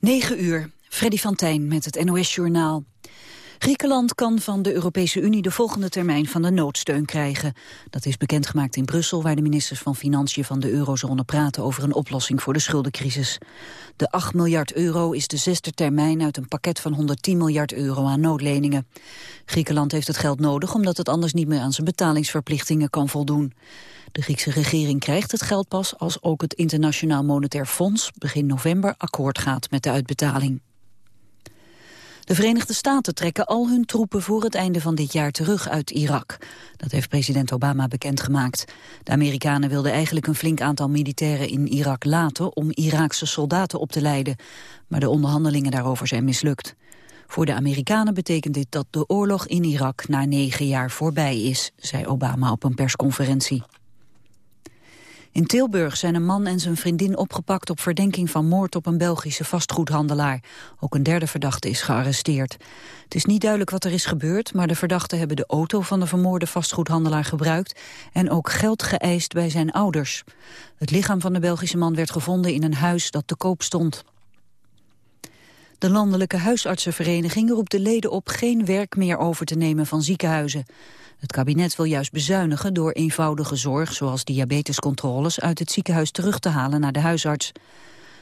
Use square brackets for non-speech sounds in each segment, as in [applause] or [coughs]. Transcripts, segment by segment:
9 uur, Freddy van met het NOS-journaal. Griekenland kan van de Europese Unie de volgende termijn van de noodsteun krijgen. Dat is bekendgemaakt in Brussel, waar de ministers van Financiën van de eurozone praten over een oplossing voor de schuldencrisis. De 8 miljard euro is de zesde termijn uit een pakket van 110 miljard euro aan noodleningen. Griekenland heeft het geld nodig omdat het anders niet meer aan zijn betalingsverplichtingen kan voldoen. De Griekse regering krijgt het geld pas als ook het Internationaal Monetair Fonds begin november akkoord gaat met de uitbetaling. De Verenigde Staten trekken al hun troepen voor het einde van dit jaar terug uit Irak. Dat heeft president Obama bekendgemaakt. De Amerikanen wilden eigenlijk een flink aantal militairen in Irak laten om Iraakse soldaten op te leiden. Maar de onderhandelingen daarover zijn mislukt. Voor de Amerikanen betekent dit dat de oorlog in Irak na negen jaar voorbij is, zei Obama op een persconferentie. In Tilburg zijn een man en zijn vriendin opgepakt op verdenking van moord op een Belgische vastgoedhandelaar. Ook een derde verdachte is gearresteerd. Het is niet duidelijk wat er is gebeurd, maar de verdachten hebben de auto van de vermoorde vastgoedhandelaar gebruikt en ook geld geëist bij zijn ouders. Het lichaam van de Belgische man werd gevonden in een huis dat te koop stond. De Landelijke Huisartsenvereniging roept de leden op geen werk meer over te nemen van ziekenhuizen. Het kabinet wil juist bezuinigen door eenvoudige zorg, zoals diabetescontroles, uit het ziekenhuis terug te halen naar de huisarts.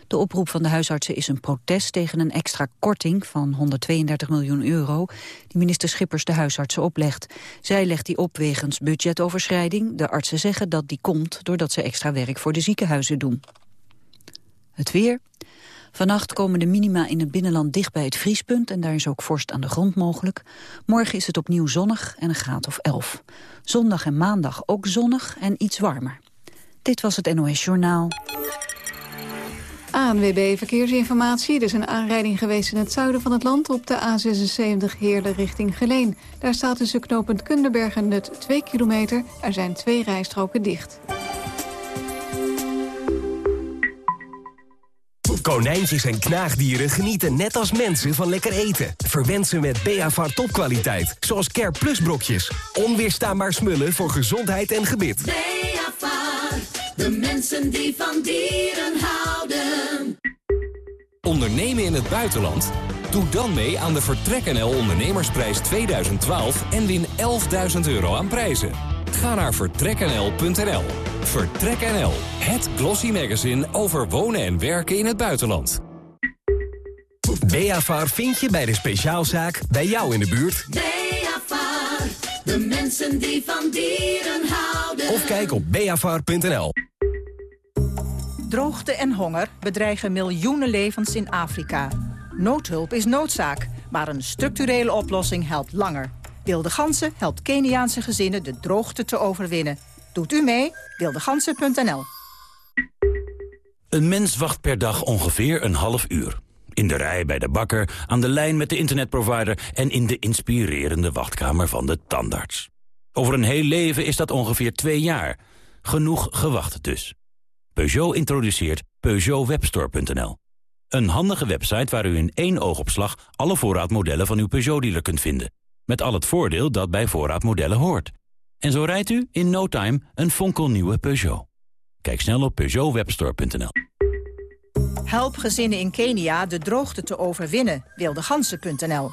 De oproep van de huisartsen is een protest tegen een extra korting van 132 miljoen euro die minister Schippers de huisartsen oplegt. Zij legt die op wegens budgetoverschrijding. De artsen zeggen dat die komt doordat ze extra werk voor de ziekenhuizen doen. Het weer. Vannacht komen de minima in het binnenland dicht bij het vriespunt... en daar is ook vorst aan de grond mogelijk. Morgen is het opnieuw zonnig en een graad of 11. Zondag en maandag ook zonnig en iets warmer. Dit was het NOS Journaal. ANWB Verkeersinformatie. Er is een aanrijding geweest in het zuiden van het land... op de A76 Heerlen richting Geleen. Daar staat tussen knooppunt Kunderberg en Nut 2 kilometer. Er zijn twee rijstroken dicht. Konijntjes en knaagdieren genieten net als mensen van lekker eten. Verwend ze met Beavar topkwaliteit, zoals Care Plus brokjes. Onweerstaanbaar smullen voor gezondheid en gebit. Beavar, de mensen die van dieren houden. Ondernemen in het buitenland? Doe dan mee aan de Vertrek NL Ondernemersprijs 2012 en win 11.000 euro aan prijzen. Ga naar vertreknl.nl. Vertrek NL, het glossy magazine over wonen en werken in het buitenland. Beafar vind je bij de speciaalzaak bij jou in de buurt. Beavar, de mensen die van dieren houden. Of kijk op beafar.nl. Droogte en honger bedreigen miljoenen levens in Afrika. Noodhulp is noodzaak, maar een structurele oplossing helpt langer. Wilde Gansen helpt Keniaanse gezinnen de droogte te overwinnen. Doet u mee? Wildegansen.nl Een mens wacht per dag ongeveer een half uur. In de rij bij de bakker, aan de lijn met de internetprovider... en in de inspirerende wachtkamer van de tandarts. Over een heel leven is dat ongeveer twee jaar. Genoeg gewacht dus. Peugeot introduceert PeugeotWebstore.nl. Een handige website waar u in één oogopslag... alle voorraadmodellen van uw Peugeot-dealer kunt vinden. Met al het voordeel dat bij voorraadmodellen hoort. En zo rijdt u in no time een fonkelnieuwe Peugeot. Kijk snel op PeugeotWebstore.nl. Help gezinnen in Kenia de droogte te overwinnen. Wildegansen.nl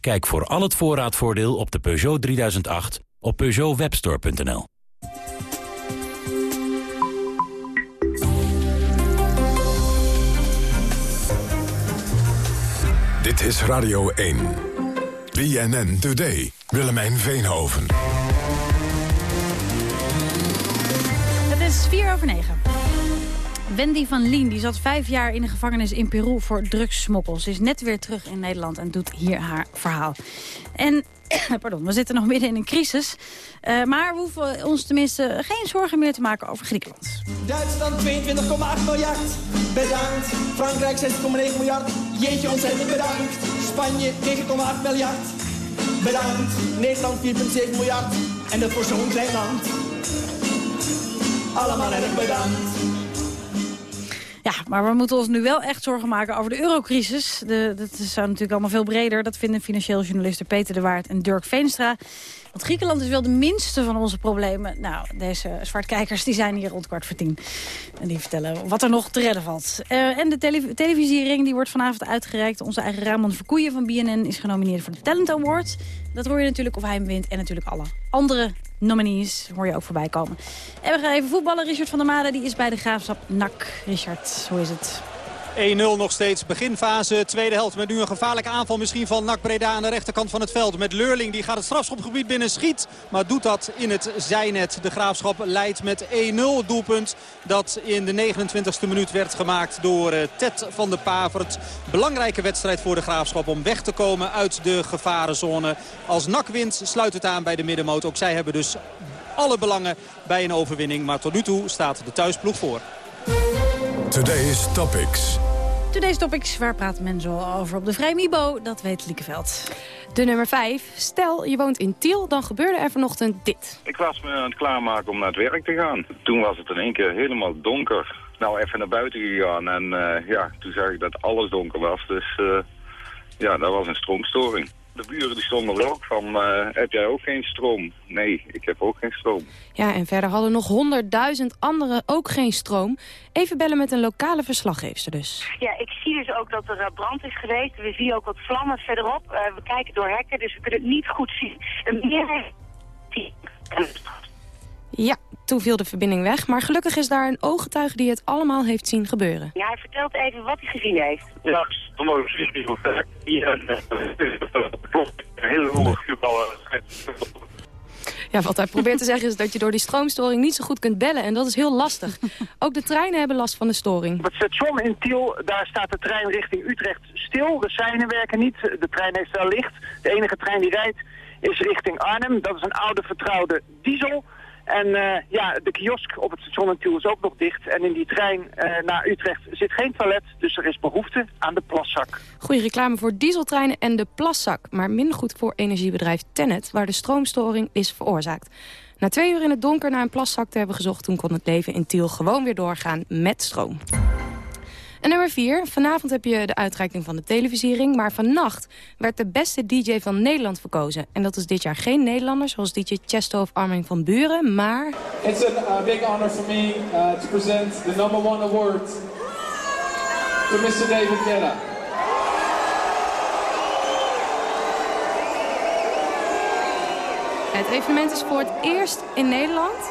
Kijk voor al het voorraadvoordeel op de Peugeot 3008 op PeugeotWebstore.nl. Dit is Radio 1. BNN Today. Willemijn Veenhoven. Het is 4 over 9. Wendy van Lien die zat vijf jaar in de gevangenis in Peru voor drugssmokkel. Ze is net weer terug in Nederland en doet hier haar verhaal. En [coughs] pardon, we zitten nog midden in een crisis. Uh, maar we hoeven ons tenminste geen zorgen meer te maken over Griekenland. Duitsland 22,8 miljard. Bedankt. Frankrijk 6,9 miljard. Jeetje ontzettend bedankt. Spanje 9,8 miljard. Bedankt. Nederland 4,7 miljard. En dat voor zo'n klein land. Allemaal erg bedankt. Ja, maar we moeten ons nu wel echt zorgen maken over de eurocrisis. De, dat is natuurlijk allemaal veel breder. Dat vinden financieel journalisten Peter de Waard en Dirk Veenstra. Want Griekenland is wel de minste van onze problemen. Nou, deze zwartkijkers die zijn hier rond kwart voor tien. En die vertellen wat er nog te redden valt. Uh, en de tele televisiering die wordt vanavond uitgereikt. Onze eigen Ramon Verkoeien van BNN is genomineerd voor de Talent Award. Dat hoor je natuurlijk of hij hem wint. En natuurlijk alle andere nominees hoor je ook voorbij komen. En we gaan even voetballen. Richard van der Made die is bij de Graafschap NAC. Richard, hoe is het? 1-0 nog steeds. Beginfase, tweede helft. Met nu een gevaarlijke aanval misschien van NAC Breda aan de rechterkant van het veld. Met Leurling, die gaat het strafschopgebied binnen, schiet. Maar doet dat in het zijnet. De Graafschap leidt met 1-0 doelpunt. Dat in de 29e minuut werd gemaakt door uh, Ted van de Pavert. Belangrijke wedstrijd voor de Graafschap om weg te komen uit de gevarenzone. Als NAC wint sluit het aan bij de middenmoot. Ook zij hebben dus alle belangen bij een overwinning. Maar tot nu toe staat de thuisploeg voor. Today's Topics. Today's Topics, waar praat men zo over op de Vrijmibo? Dat weet Liekeveld. De nummer 5. Stel, je woont in Tiel, dan gebeurde er vanochtend dit. Ik was me aan het klaarmaken om naar het werk te gaan. Toen was het in één keer helemaal donker. Nou, even naar buiten gegaan en uh, ja, toen zag ik dat alles donker was. Dus uh, ja, dat was een stroomstoring. De buren die stonden er ook van, uh, heb jij ook geen stroom? Nee, ik heb ook geen stroom. Ja, en verder hadden nog honderdduizend anderen ook geen stroom. Even bellen met een lokale verslaggever dus. Ja, ik zie dus ook dat er uh, brand is geweest. We zien ook wat vlammen verderop. Uh, we kijken door hekken, dus we kunnen het niet goed zien. Een meer... Ja, toen viel de verbinding weg. Maar gelukkig is daar een ooggetuige die het allemaal heeft zien gebeuren. Ja, hij vertelt even wat hij gezien heeft. Ja, niet hoe ver. Hier hele hoge vuurballen. Ja, wat hij probeert te zeggen is dat je door die stroomstoring niet zo goed kunt bellen. En dat is heel lastig. Ook de treinen hebben last van de storing. Op het station in Tiel, daar staat de trein richting Utrecht stil. De seinen werken niet. De trein heeft wel licht. De enige trein die rijdt is richting Arnhem. Dat is een oude vertrouwde diesel. En uh, ja, de kiosk op het station Tiel is ook nog dicht. En in die trein uh, naar Utrecht zit geen toilet, dus er is behoefte aan de plaszak. Goede reclame voor dieseltreinen en de plaszak. Maar minder goed voor energiebedrijf Tennet, waar de stroomstoring is veroorzaakt. Na twee uur in het donker naar een plaszak te hebben gezocht... toen kon het leven in Tiel gewoon weer doorgaan met stroom. En nummer 4. Vanavond heb je de uitreiking van de televisiering. Maar vannacht werd de beste DJ van Nederland verkozen. En dat is dit jaar geen Nederlander, zoals DJ Chesto of Armin van Buren, maar... It's a uh, big honor for me uh, to present the number one award to Mr. David Guetta. Het evenement is voor het eerst in Nederland.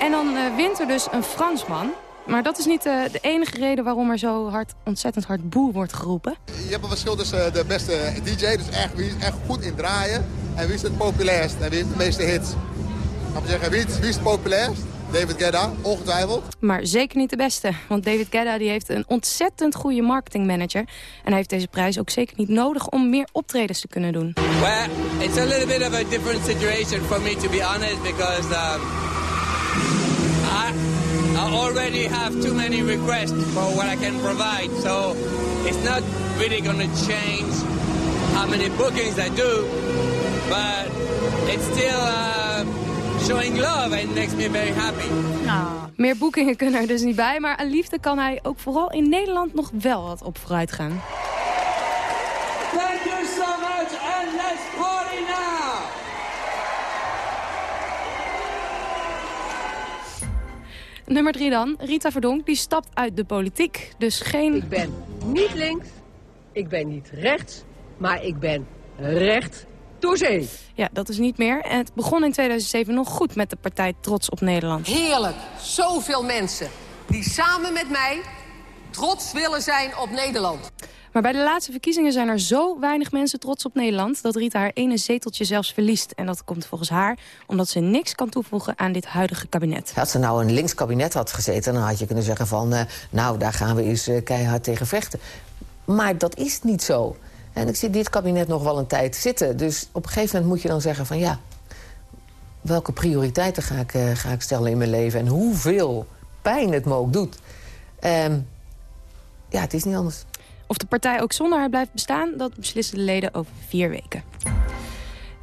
En dan uh, wint er dus een Fransman. Maar dat is niet de, de, enige reden waarom er zo hard, ontzettend hard boe wordt geroepen. Je hebt een verschil tussen de beste DJ, dus echt, wie is echt goed in draaien... en wie is het populairst en wie heeft de meeste hits. Ik kan zeggen, wie, wie is het populairst? David Guetta, ongetwijfeld. Maar zeker niet de beste, want David Guetta die heeft een ontzettend goede marketingmanager. En hij heeft deze prijs ook zeker niet nodig om meer optredens te kunnen doen. Well, it's a little bit of a different situation for me to be honest, because um, I already have too many requests for what I can provide. So it's not really going to change how many bookings I do, but it's still uh, showing love and makes me very happy. Ah. Meer boekingen kunnen er dus niet bij, maar aan liefde kan hij ook vooral in Nederland nog wel wat op vooruit gaan. Nummer drie dan, Rita Verdonk, die stapt uit de politiek. Dus geen... Ik ben niet links, ik ben niet rechts, maar ik ben recht door zee. Ja, dat is niet meer. En het begon in 2007 nog goed met de partij Trots op Nederland. Heerlijk, zoveel mensen die samen met mij trots willen zijn op Nederland. Maar bij de laatste verkiezingen zijn er zo weinig mensen trots op Nederland... dat Rita haar ene zeteltje zelfs verliest. En dat komt volgens haar omdat ze niks kan toevoegen aan dit huidige kabinet. Als ze nou een links kabinet had gezeten... dan had je kunnen zeggen van, uh, nou, daar gaan we eens uh, keihard tegen vechten. Maar dat is niet zo. En ik zie dit kabinet nog wel een tijd zitten. Dus op een gegeven moment moet je dan zeggen van, ja... welke prioriteiten ga ik, uh, ga ik stellen in mijn leven... en hoeveel pijn het me ook doet. Um, ja, het is niet anders. Of de partij ook zonder haar blijft bestaan, dat beslissen de leden over vier weken.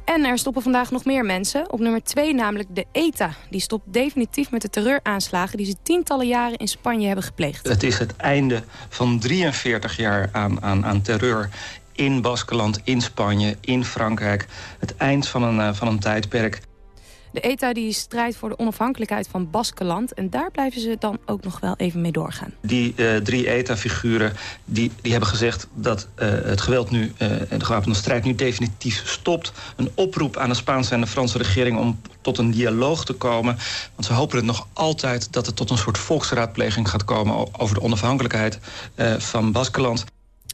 En er stoppen vandaag nog meer mensen. Op nummer 2 namelijk de ETA. Die stopt definitief met de terreuraanslagen... die ze tientallen jaren in Spanje hebben gepleegd. Het is het einde van 43 jaar aan, aan, aan terreur in Baskeland, in Spanje, in Frankrijk. Het eind van een, uh, van een tijdperk. De ETA die strijdt voor de onafhankelijkheid van Baskeland. En daar blijven ze dan ook nog wel even mee doorgaan. Die uh, drie ETA-figuren die, die hebben gezegd dat uh, het geweld nu, uh, de gewapende strijd nu definitief stopt. Een oproep aan de Spaanse en de Franse regering om tot een dialoog te komen. Want ze hopen het nog altijd dat het tot een soort volksraadpleging gaat komen over de onafhankelijkheid van Baskeland.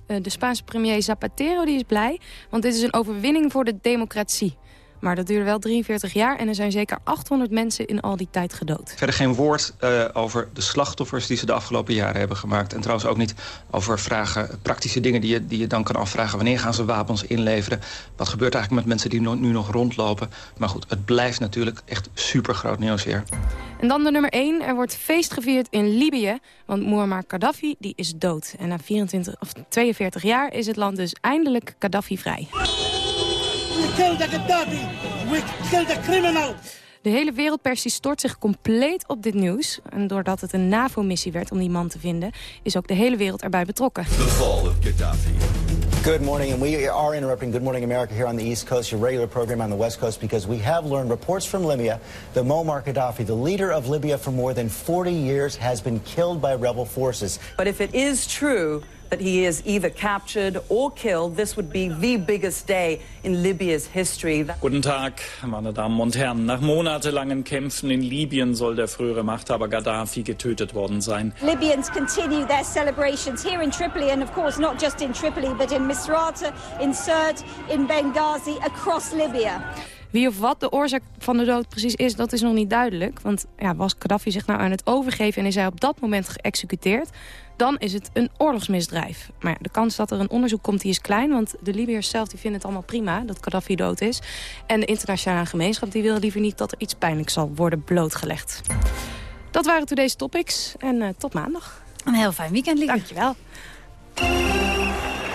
De Spaanse premier Zapatero die is blij, want dit is een overwinning voor de democratie. Maar dat duurde wel 43 jaar en er zijn zeker 800 mensen in al die tijd gedood. Verder geen woord uh, over de slachtoffers die ze de afgelopen jaren hebben gemaakt. En trouwens ook niet over vragen, praktische dingen die je, die je dan kan afvragen. Wanneer gaan ze wapens inleveren? Wat gebeurt eigenlijk met mensen die no nu nog rondlopen? Maar goed, het blijft natuurlijk echt super groot nieuws hier. En dan de nummer 1. Er wordt feest gevierd in Libië. Want Muammar Gaddafi die is dood. En na 24, of 42 jaar is het land dus eindelijk Gaddafi vrij. We killed the Gaddafi. We killed the criminal. De hele wereldpers stort zich compleet op dit nieuws. En doordat het een NAVO-missie werd om die man te vinden... is ook de hele wereld erbij betrokken. The fall of Gaddafi. Good morning, and we are interrupting Good Morning America here on the East Coast, your regular program on the West Coast, because we have learned reports from Libya that Muammar Gaddafi, the leader of Libya for more than 40 years, has been killed by rebel forces. But if it is true that he is either captured or killed, this would be the biggest day in Libya's history. Guten Tag, meine Damen und Herren. Nach monatelangen Kämpfen in Libyen soll der frühere Machthaber Gaddafi getötet worden sein. Libyans continue their celebrations here in Tripoli and of course not just in Tripoli but in Misrata, in Sirte, in Benghazi, across Libya. Wie of wat de oorzaak van de dood precies is, dat is nog niet duidelijk. Want ja, was Gaddafi zich nou aan het overgeven en is hij op dat moment geëxecuteerd... dan is het een oorlogsmisdrijf. Maar ja, de kans dat er een onderzoek komt die is klein... want de Libiërs zelf die vinden het allemaal prima dat Gaddafi dood is. En de internationale gemeenschap die wil liever niet dat er iets pijnlijks zal worden blootgelegd. Dat waren today's topics en uh, tot maandag. Een heel fijn weekend, Lieke. Dankjewel.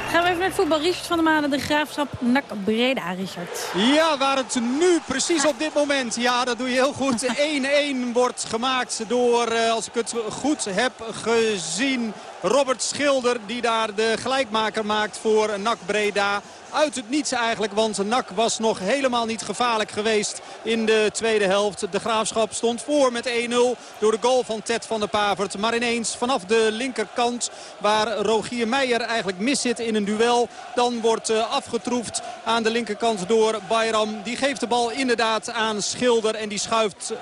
Gaan we even naar het voetbal. Richard van der Maden, de Graafschap, NAC Breda, Richard. Ja, waar het nu precies op dit moment, ja dat doe je heel goed, [laughs] 1-1 wordt gemaakt door, uh, als ik het goed heb gezien, Robert Schilder. Die daar de gelijkmaker maakt voor NAC Breda uit het niets eigenlijk. Want NAC was nog helemaal niet gevaarlijk geweest in de tweede helft. De Graafschap stond voor met 1-0 door de goal van Ted van der Pavert. Maar ineens vanaf de linkerkant waar Rogier Meijer eigenlijk mis zit in een duel. Dan wordt afgetroefd aan de linkerkant door Bayram. Die geeft de bal inderdaad aan Schilder en die schuift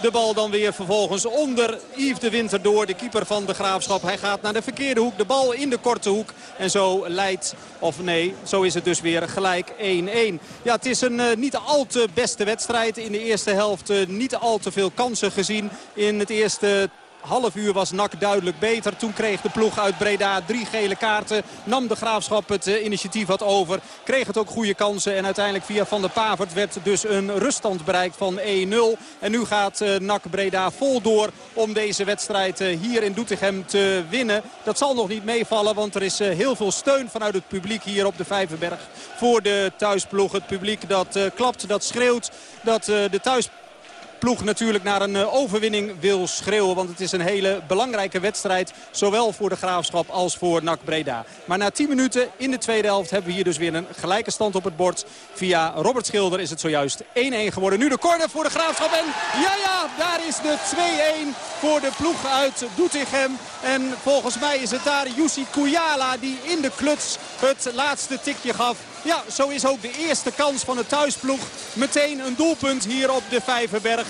de bal dan weer vervolgens onder Yves de Winter door. De keeper van de Graafschap. Hij gaat naar de verkeerde hoek. De bal in de korte hoek. En zo leidt, of nee, zo is het dus weer gelijk 1-1. Ja, het is een uh, niet al te beste wedstrijd. In de eerste helft uh, niet al te veel kansen gezien. In het eerste half uur was NAC duidelijk beter. Toen kreeg de ploeg uit Breda drie gele kaarten. Nam de Graafschap het uh, initiatief wat over. Kreeg het ook goede kansen. En uiteindelijk via Van der Pavert werd dus een ruststand bereikt van 1-0. En nu gaat uh, NAC Breda vol door om deze wedstrijd uh, hier in Doetinchem te winnen. Dat zal nog niet meevallen. Want er is heel veel steun vanuit het publiek hier op de Vijverberg. Voor de thuisploeg. Het publiek dat klapt, dat schreeuwt. Dat de thuis ploeg natuurlijk naar een overwinning wil schreeuwen. Want het is een hele belangrijke wedstrijd. Zowel voor de Graafschap als voor NAC Breda. Maar na 10 minuten in de tweede helft hebben we hier dus weer een gelijke stand op het bord. Via Robert Schilder is het zojuist 1-1 geworden. Nu de corner voor de Graafschap. En ja, ja, daar is de 2-1 voor de ploeg uit Doetinchem. En volgens mij is het daar Jussi Kujala die in de kluts het laatste tikje gaf. Ja, zo is ook de eerste kans van de thuisploeg. Meteen een doelpunt hier op de Vijverberg.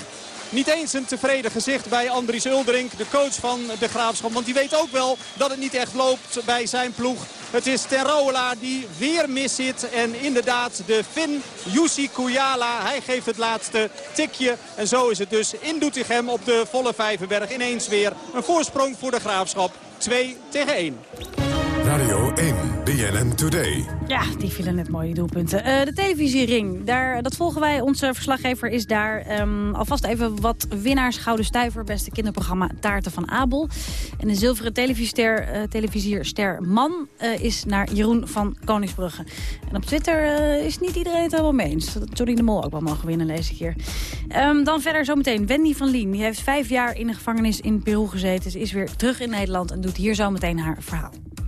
Niet eens een tevreden gezicht bij Andries Uldering, de coach van de Graafschap. Want die weet ook wel dat het niet echt loopt bij zijn ploeg. Het is Terrouwela die weer mis zit. En inderdaad de Fin Jussi Kujala. Hij geeft het laatste tikje. En zo is het dus in Doetinchem op de volle Vijverberg ineens weer een voorsprong voor de Graafschap. 2 tegen 1. Radio 1, BNN Today. Ja, die vielen net mooie doelpunten. Uh, de televisiering, daar, dat volgen wij. Onze verslaggever is daar. Um, alvast even wat winnaars. Gouden Stuiver, beste kinderprogramma Taarten van Abel. En de zilveren televisiester, uh, televisierster Man uh, is naar Jeroen van Koningsbrugge. En op Twitter is niet iedereen het helemaal mee eens. Dat Johnny de Mol ook wel mogen winnen, lees ik hier. Um, dan verder zometeen Wendy van Lien. Die heeft vijf jaar in de gevangenis in Peru gezeten. Ze is weer terug in Nederland en doet hier zometeen haar verhaal.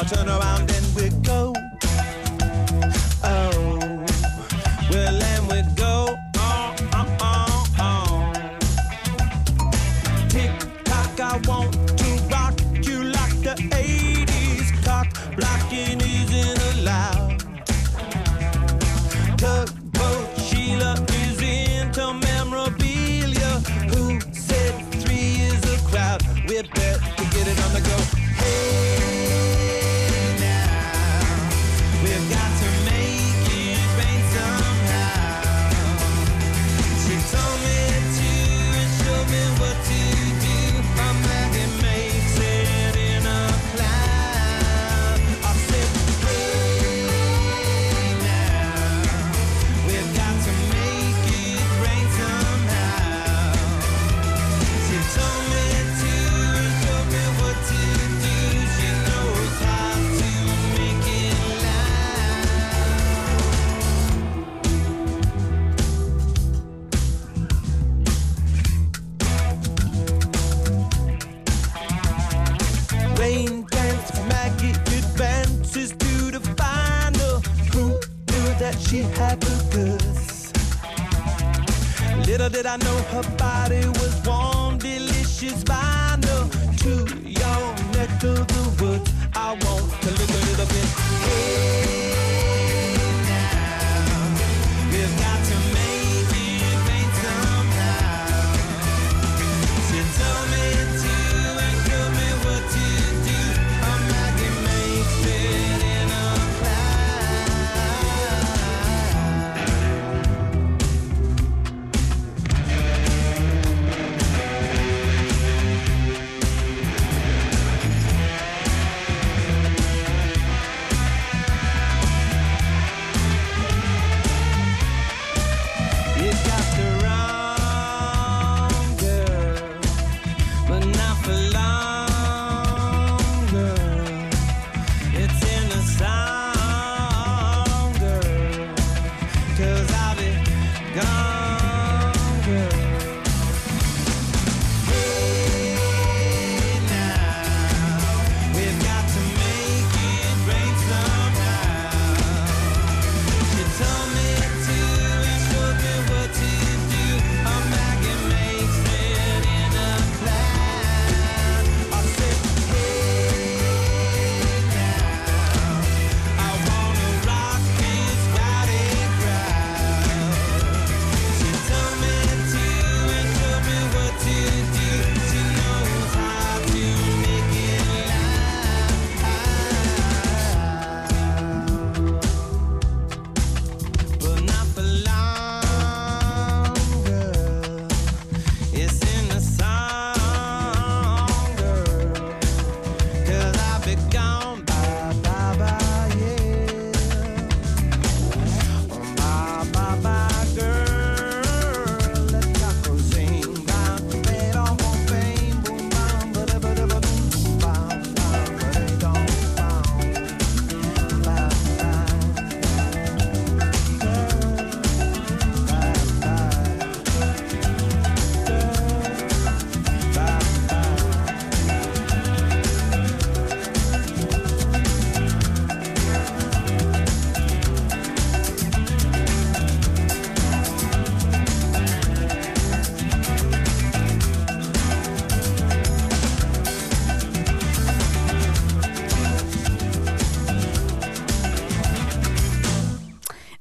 Just turn around and we go.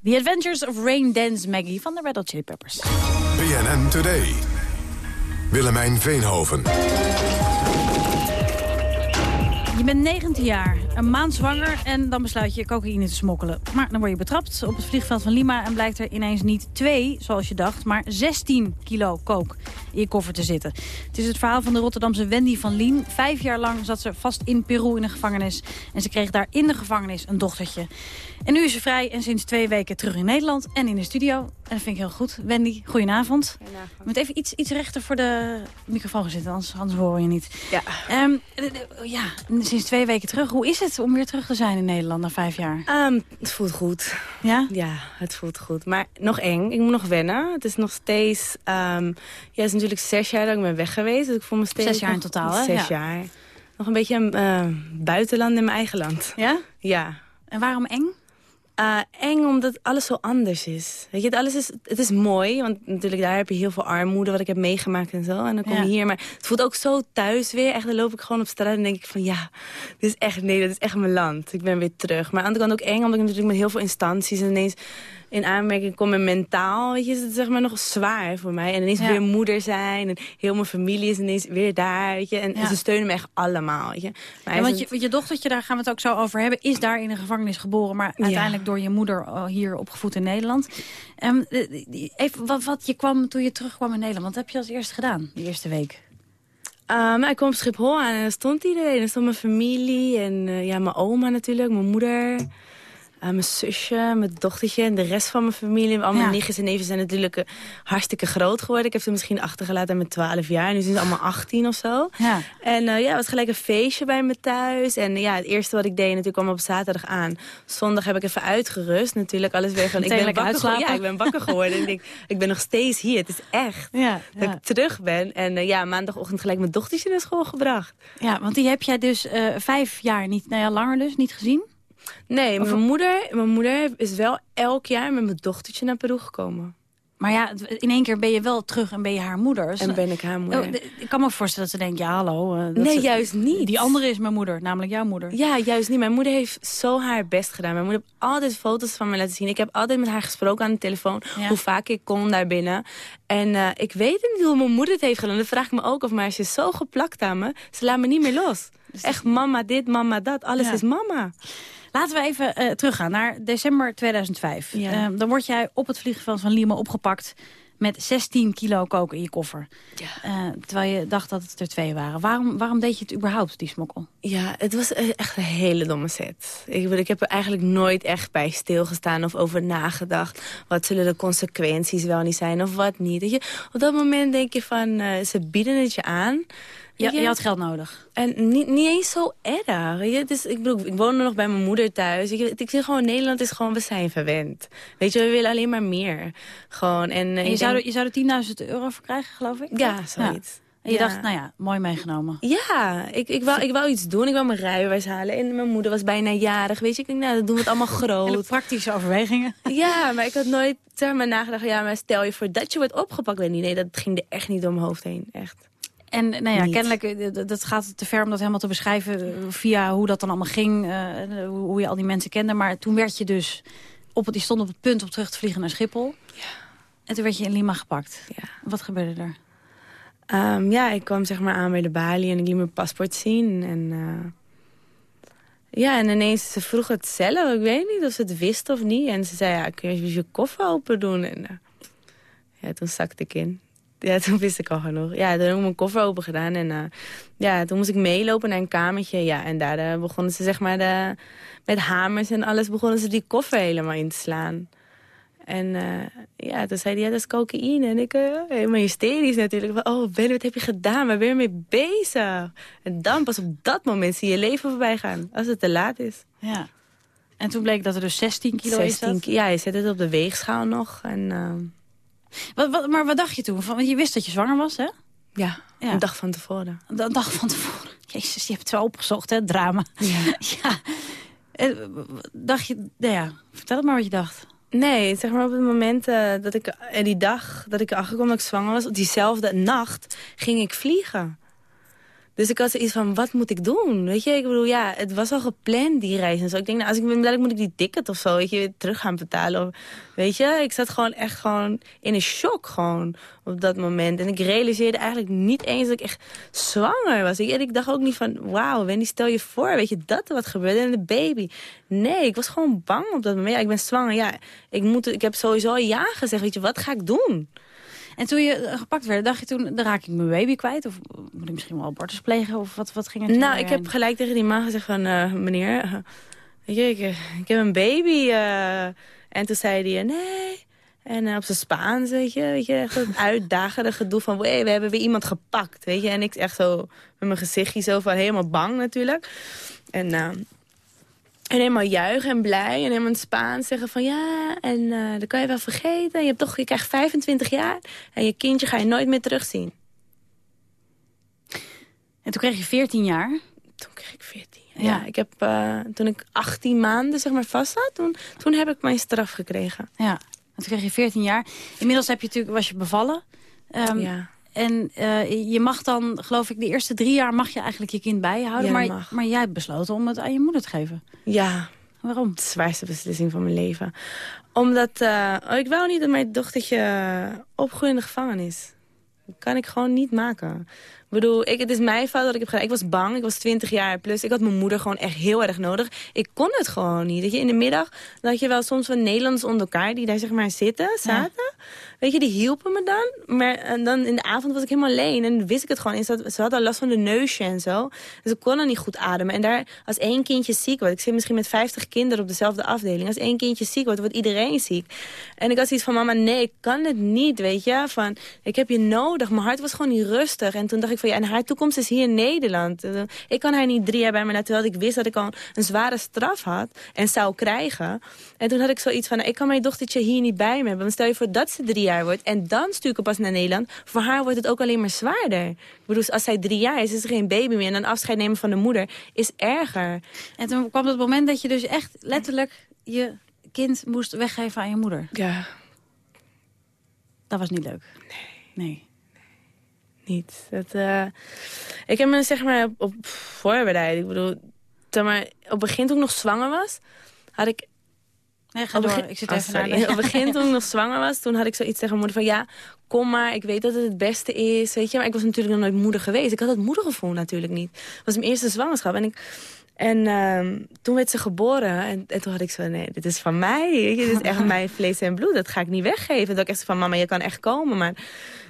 The Adventures of Rain Dance Maggie van de Red Hot Chili Peppers. BNN Today. Willemijn Veenhoven. Je bent 19 jaar, een maand zwanger en dan besluit je cocaïne te smokkelen. Maar dan word je betrapt op het vliegveld van Lima en blijkt er ineens niet 2, zoals je dacht, maar 16 kilo kook in je koffer te zitten. Het is het verhaal van de Rotterdamse Wendy van Lien. Vijf jaar lang zat ze vast in Peru in de gevangenis en ze kreeg daar in de gevangenis een dochtertje. En nu is ze vrij en sinds twee weken terug in Nederland en in de studio. En dat vind ik heel goed. Wendy, goedenavond. Je moet even iets, iets rechter voor de microfoon gaan zitten, anders, we je niet. Ja. Ehm, eh, eh, ja, sinds twee weken terug. Hoe is het om weer terug te zijn in Nederland na vijf jaar? Ehm, het voelt goed. Ja? Ja, het voelt goed. Maar nog eng. Ik moet nog wennen. Het is nog steeds... ehm, ja, het is natuurlijk zes jaar dat ik ben weg geweest. Dus ik voel me steeds... Zes jaar in totaal, hè? Zes Ja. jaar. Nog een beetje eh, buitenland in mijn eigen land. Ja? Ja. En waarom eng? Eh, eng omdat alles zo anders is. Weet je, het, alles is, het is mooi, want natuurlijk daar heb je heel veel armoede... wat ik heb meegemaakt en zo. En dan kom Ja. je hier, maar het voelt ook zo thuis weer. Echt, dan loop ik gewoon op straat en denk ik van... ja, dit is echt, nee, dit is echt mijn land. Ik ben weer terug. Maar aan de andere kant ook eng, omdat ik natuurlijk met heel veel instanties... ineens in aanmerking kom en mentaal, weet je, is het zeg maar nog zwaar voor mij. En ineens Ja. weer moeder zijn en heel mijn familie is ineens weer daar, weet je. En, ze steunen me echt allemaal, weet je. Maar Ja, want je, je dochtertje, daar gaan we het ook zo over hebben... is daar in de gevangenis geboren, maar uiteindelijk door je moeder eh, hier opgevoed in Nederland. Die- even, wat, wat je kwam toen je terugkwam in Nederland, wat heb je als eerste gedaan, die eerste week? Um, ik kwam op Schiphol aan en daar stond iedereen. Er stond mijn familie en eh, ja, mijn oma natuurlijk, mijn moeder, eh, mijn zusje, mijn dochtertje en de rest van mijn familie. Al mijn Ja. nichtjes en neven zijn natuurlijk eh, hartstikke groot geworden. Ik heb ze misschien achtergelaten met 12 jaar. Nu zijn ze allemaal 18 of zo. Ja. En eh, ja, het was gelijk een feestje bij me thuis. En ja, het eerste wat ik deed, natuurlijk kwam op zaterdag aan. Zondag heb ik even uitgerust. Natuurlijk alles weer van, ik ben, wakker, ja, ik ben wakker geworden. en ik denk, [laughs] ik ben nog steeds hier. Het is echt Ja, dat ik terug ben. En ja, maandagochtend gelijk mijn dochtertje naar school gebracht. Ja, want die heb jij dus vijf jaar, niet, nou ja, langer dus, niet gezien? Nee, Of- mijn moeder, mijn moeder is wel elk jaar met mijn dochtertje naar Peru gekomen. Maar ja, in één keer ben je wel terug en ben je haar moeder. Dus- En ben ik haar moeder. Oh, ik kan me voorstellen dat ze denkt, ja hallo. eh, Nee, ze- juist niet. Die andere is mijn moeder, namelijk jouw moeder. Ja, juist niet. Mijn moeder heeft zo haar best gedaan. Mijn moeder heeft altijd foto's van me laten zien. Ik heb altijd met haar gesproken aan de telefoon. Ja. Hoe vaak ik kon daar binnen. En eh, ik weet niet hoe mijn moeder het heeft gedaan. Dat vraag ik me ook af. Maar ze is zo geplakt aan me. Ze laat me niet meer los. Echt mama dit, mama dat. Alles Ja. is mama. Laten we even eh, teruggaan naar december 2005. Ja. Eh, dan word jij op het vliegveld van Lima opgepakt met 16 kilo koken in je koffer. Eh, terwijl je dacht dat het er twee waren. Waarom, waarom deed je het überhaupt, die smokkel? Ja, het was e- echt een hele domme set. Ik, ik heb er eigenlijk nooit echt bij stilgestaan of over nagedacht. Wat zullen de consequenties wel niet zijn of wat niet. Je, op dat moment denk je van, eh, ze bieden het je aan. Ja, je had geld nodig. En niet, niet eens zo erg. Je? Dus, ik, bedoel, ik woonde nog bij mijn moeder thuis. Je? Ik zeg gewoon, Nederland is gewoon, we zijn verwend. Weet je, we willen alleen maar meer. Gewoon, en, eh, En je, ik zou, denk- er, je zou er 10.000 euro voor krijgen, geloof ik? Ja, zoiets. En je Ja. dacht, nou ja, mooi meegenomen. Ja, ik, ik, wou, ik wou iets doen. Ik wou mijn rijbewijs halen. En mijn moeder was bijna jarig. Weet je, ik denk, nou, dan doen we het allemaal [laughs] Hele groot. praktische overwegingen. [laughs] Ja, maar ik had nooit zeg maar, nagedacht. Ja, maar stel je voor dat je wordt opgepakt. Nee, nee, dat ging er echt niet door mijn hoofd heen. Echt. En nou ja, Niet. kennelijk, eh, dat- gaat te ver om dat helemaal te beschrijven... eh, via hoe dat dan allemaal ging, eh, hoe je al die mensen kende. Maar toen werd je dus, op het, je stond op het punt om terug te vliegen naar Schiphol. Ja. En toen werd je in Lima gepakt. Ja. Wat gebeurde er? Ehm, ja, ik kwam zeg maar aan bij de balie en ik liet mijn paspoort zien. En, eh, ja, en ineens, ze vroeg het zelf. Ik weet niet of ze het wist of niet. En ze zei, ja, kun je alsjeblieft je koffer open doen? En eh, ja, toen zakte ik in. Ja, toen wist ik al genoeg. Ja, toen heb ik mijn koffer open gedaan. En eh, ja, toen moest ik meelopen naar een kamertje. Ja, en daar eh, begonnen ze zeg maar de, met hamers en alles... begonnen ze die koffer helemaal in te slaan. En eh, ja, toen zei hij, ja, dat is cocaïne. En ik, eh, helemaal hysterisch natuurlijk. Oh, Ben, wat heb je gedaan? Waar ben je mee bezig? En dan pas op dat moment zie je leven voorbij gaan. Als het te laat is. Ja. En toen bleek dat er dus 16 kilo in 16 zat. ki- Ja, je zet het op de weegschaal nog. En eh, Wat, wat, maar wat dacht je toen? Want je wist dat je zwanger was, hè? ja, Ja. een dag van tevoren. De dag van tevoren. [laughs] Jezus, je hebt het wel opgezocht, hè? Drama. Ja. [laughs] ja. Eh, Dacht je, nou ja, vertel het maar wat je dacht. Nee, zeg maar op het moment eh, dat ik... En die dag dat ik erachter kwam dat ik zwanger was... op diezelfde nacht ging ik vliegen. Dus ik had zoiets van, wat moet ik doen? Weet je, ik bedoel, ja, het was al gepland, die reis en zo. Ik denk, nou, als ik ben dadelijk moet ik die ticket of zo, weet je, terug gaan betalen. Of, weet je, ik zat gewoon echt gewoon in een shock gewoon op dat moment. En ik realiseerde eigenlijk niet eens dat ik echt zwanger was. Ik, en ik dacht ook niet van, wauw, Wendy, stel je voor, weet je, dat er wat gebeurde en de baby. Nee, ik was gewoon bang op dat moment. Ja, ik ben zwanger, ja, ik, moet, ik heb sowieso ja gezegd, weet je, wat ga ik doen? En toen je eh, gepakt werd, dacht je toen, dan raak ik mijn baby kwijt? Of moet ik misschien wel abortus plegen? Of wat, wat ging er toen Nou, ik heb gelijk tegen die man gezegd van, eh, meneer, eh, weet je, ik, ik heb een baby. en toen zei hij, nee. En op zijn Spaans, weet je, weet je, echt het [laughs] uitdagende gedoe van, hey, we hebben weer iemand gepakt, weet je. En ik echt zo met mijn gezichtje zo van helemaal bang natuurlijk. En, eh, en helemaal juichen en blij en helemaal in het Spaans zeggen van ja, en eh dat kan je wel vergeten. Je, hebt toch, je krijgt 25 jaar en je kindje ga je nooit meer terugzien. En toen kreeg je 14 jaar? Toen kreeg ik 14 jaar. Ja, ik heb, eh, toen ik 18 maanden zeg maar vast zat, toen, toen heb ik mijn straf gekregen. Ja, en toen kreeg je 14 jaar. Inmiddels heb je natuurlijk, was je bevallen. Ehm, Ja. En eh, je mag dan, geloof ik, de eerste drie jaar mag je eigenlijk je kind bij je houden. Ja, maar, maar jij hebt besloten om het aan je moeder te geven. Ja. Waarom? De zwaarste beslissing van mijn leven. Omdat eh, oh, ik wou niet dat mijn dochtertje opgroeit in de gevangenis. Dat kan ik gewoon niet maken. Ik bedoel, ik, het is mijn fout dat ik heb gedaan. Ik was bang, ik was 20 jaar plus. Ik had mijn moeder gewoon echt heel erg nodig. Ik kon het gewoon niet. Weet je, in de middag had je wel soms van Nederlanders onder elkaar... die daar zeg maar zitten, zaten. Weet je, die hielpen me dan. Maar en dan in de avond was ik helemaal alleen. En wist ik het gewoon. eens dat- Ze hadden last van de neusje en zo. Dus ik kon dan niet goed ademen. En daar, als één kindje ziek wordt... Ik zit misschien met 50 kinderen op dezelfde afdeling. Als één kindje ziek wordt, wordt iedereen ziek. En ik had zoiets van, mama, nee, ik kan het niet, weet je. Van, ik heb je nodig. Mijn hart was gewoon niet rustig. En toen dacht ik van, ja, en haar toekomst is hier in Nederland. Eh, Ik kan haar niet drie jaar bij me laten... terwijl ik wist dat ik al een zware straf had en zou krijgen. En toen had ik zoiets van, nou, ik kan mijn dochtertje hier niet bij me hebben. Want stel je voor dat ze drie jaar wordt en dan stuur ik haar pas naar Nederland. Voor haar wordt het ook alleen maar zwaarder. Ik bedoel, als zij drie jaar is, is er geen baby meer. En dan afscheid nemen van de moeder is erger. En toen kwam het moment dat je dus echt letterlijk je kind moest weggeven aan je moeder. Ja. Dat was niet leuk. Nee. Nee. Niet. Dat, eh, ik heb me zeg maar op, voorbereid. Ik bedoel, zeg maar, op het begin toen ik nog zwanger was, had ik... Nee, ga door. begin- Ik zit Oh, even naar de- Op het begin [laughs] toen ik nog zwanger was, toen had ik zoiets tegen mijn moeder van... ja, kom maar, ik weet dat het het beste is, weet je. Maar ik was natuurlijk nog nooit moeder geweest. Ik had het moedergevoel natuurlijk niet. Het was mijn eerste zwangerschap. En, ik, en ehm, toen werd ze geboren. En, en toen had ik zo, nee, dit is van mij. Dit is echt [laughs] mijn vlees en bloed. Dat ga ik niet weggeven. Dat ik echt van, mama, je kan echt komen. Maar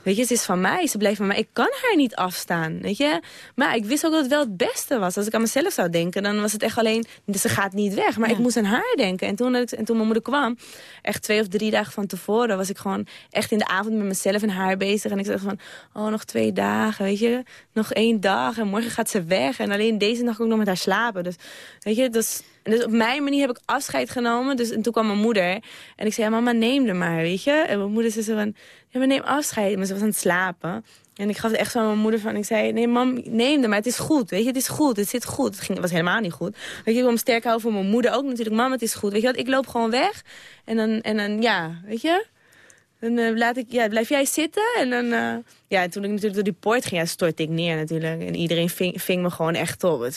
weet je, het is van mij. Ze bleef van mij. Ik kan haar niet afstaan, weet je. Maar ik wist ook dat het wel het beste was. Als ik aan mezelf zou denken, dan was het echt alleen... Ze gaat niet weg, maar ik moest aan haar denken. En toen, ik- en toen mijn moeder kwam, echt twee of drie dagen van tevoren... was ik gewoon echt in de avond met mezelf en haar bezig. En ik zei van, oh, nog twee dagen, weet je. Nog één dag en morgen gaat ze weg. En alleen deze nacht ik nog met haar slapen. Dus, weet je, dus... Dus op mijn manier heb ik afscheid genomen. Dus, en toen kwam mijn moeder. En ik zei, mama, neem er maar, weet je. En mijn moeder zei zo van, ja, maar neem afscheid. Maar ze was aan het slapen. En ik gaf het echt zo aan mijn moeder van. Ik zei, nee, mam, neem maar. Het is goed, weet je. Het is goed, het zit goed. Het, ging, was helemaal niet goed. Weet je, ik wil hem sterk houden voor mijn moeder ook natuurlijk. Mam, het is goed. Weet je wat, ik loop gewoon weg. En dan, en dan ja, weet je. Dan eh, laat ik, ja, blijf jij zitten. En dan, eh, ja, toen ik natuurlijk door die poort ging, stortte ik neer natuurlijk. En iedereen ving, me gewoon echt op.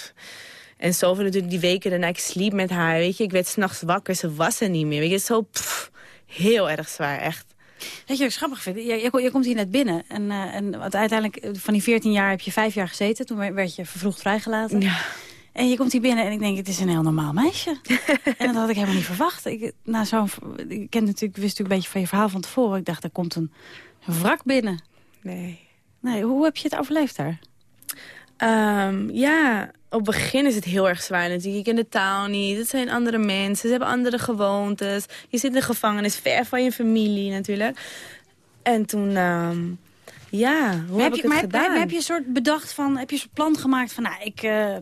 en zoveel natuurlijk die weken daarna, ik sliep met haar, weet je. Ik werd s'nachts wakker, ze was er niet meer. Weet je, zo pff, heel erg zwaar, echt. Weet je wat ik grappig vind? Je, je, je komt hier net binnen. En, eh, en want uiteindelijk, eh, van die 14 jaar heb je vijf jaar gezeten. Toen werd- je vervroegd vrijgelaten. Ja. En je komt hier binnen en ik denk, het is een heel normaal meisje. [laughs] en dat had ik helemaal niet verwacht. Ik, na zo'n, ik ken natuurlijk, wist natuurlijk een beetje van je verhaal van tevoren. Ik dacht, er komt een, een wrak binnen. Nee. Nee, hoe heb je het overleefd daar? Ehm, ja, op het begin is het heel erg zwaar natuurlijk. Je kent de taal niet, het zijn andere mensen, ze hebben andere gewoontes. Je zit in de gevangenis, ver van je familie natuurlijk. En toen, ehm, ja, hoe Maar heb, je, ik het gedaan? heb, heb je een soort bedacht van, heb je een soort plan gemaakt van, nou, ik, eh,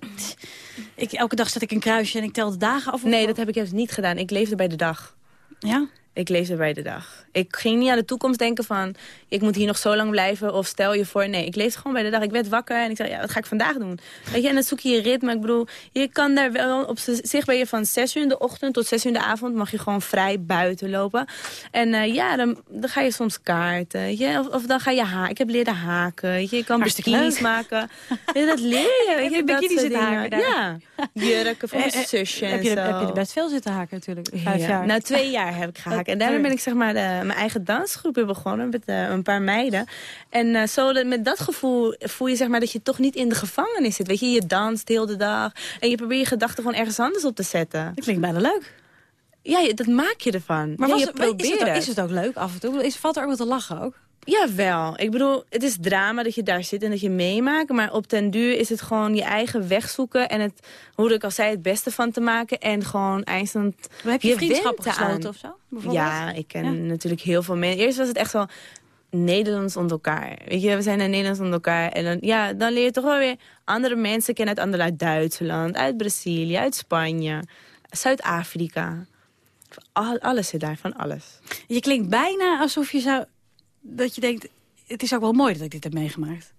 ik, elke dag zet ik een kruisje en ik tel de dagen af? Nee, dat heb ik juist niet gedaan. Ik leefde bij de dag. Ja? Ik leefde bij de dag. Ik ging niet aan de toekomst denken van... ik moet hier nog zo lang blijven of stel je voor... nee, ik leefde gewoon bij de dag. Ik werd wakker en ik zei, ja, wat ga ik vandaag doen? Weet je, en dan zoek je je ritme. Ik bedoel, je kan daar wel... op zich ben je van 6 uur in de ochtend tot 6 uur in de avond... mag je gewoon vrij buiten lopen. En uh, ja, dan, dan ga je soms kaarten. Je? Of, of dan ga je haken. Ik heb leren haken. Weet je? je kan bikinis maken. Ja, dat leer je. [laughs] Heb je dat bikini soort zitten haken daar? Ja, [laughs] jurken voor mijn Eh, eh, zusje en heb, je, heb je er best veel zitten haken natuurlijk. Vijf Ja. jaar. Nou, twee jaar heb ik gehaakt. En daarna ben ik zeg maar de, mijn eigen dansgroep weer begonnen met eh, een paar meiden. En eh, zo dat- met dat gevoel voel je zeg maar dat je toch niet in de gevangenis zit. Weet je, je danst heel de dag. En je probeert je gedachten gewoon ergens anders op te zetten. Dat klinkt bijna leuk. Ja, dat maak je ervan. Maar ja, was je is, het ook, is het ook leuk af en toe? Is, valt er ook wat te lachen ook? Jawel. Ik bedoel, het is drama dat je daar zit en dat je meemaakt. Maar op den duur is het gewoon je eigen weg zoeken. En het, hoe ik al zei, het beste van te maken. En gewoon eindstand... Maar heb je, vriendschappen gesloten of zo? Ja, ik ken Ja. natuurlijk heel veel mensen. Eerst was het echt wel Nederlands onder elkaar. Weet je, we zijn een Nederlands onder elkaar. En dan, ja, dan leer je toch wel weer andere mensen kennen uit andere uit Duitsland, uit Brazilië, uit Spanje, Zuid-Afrika. Al, alles zit daar, van alles. Je klinkt bijna alsof je zou... Dat je denkt, het is ook wel mooi dat ik dit heb meegemaakt.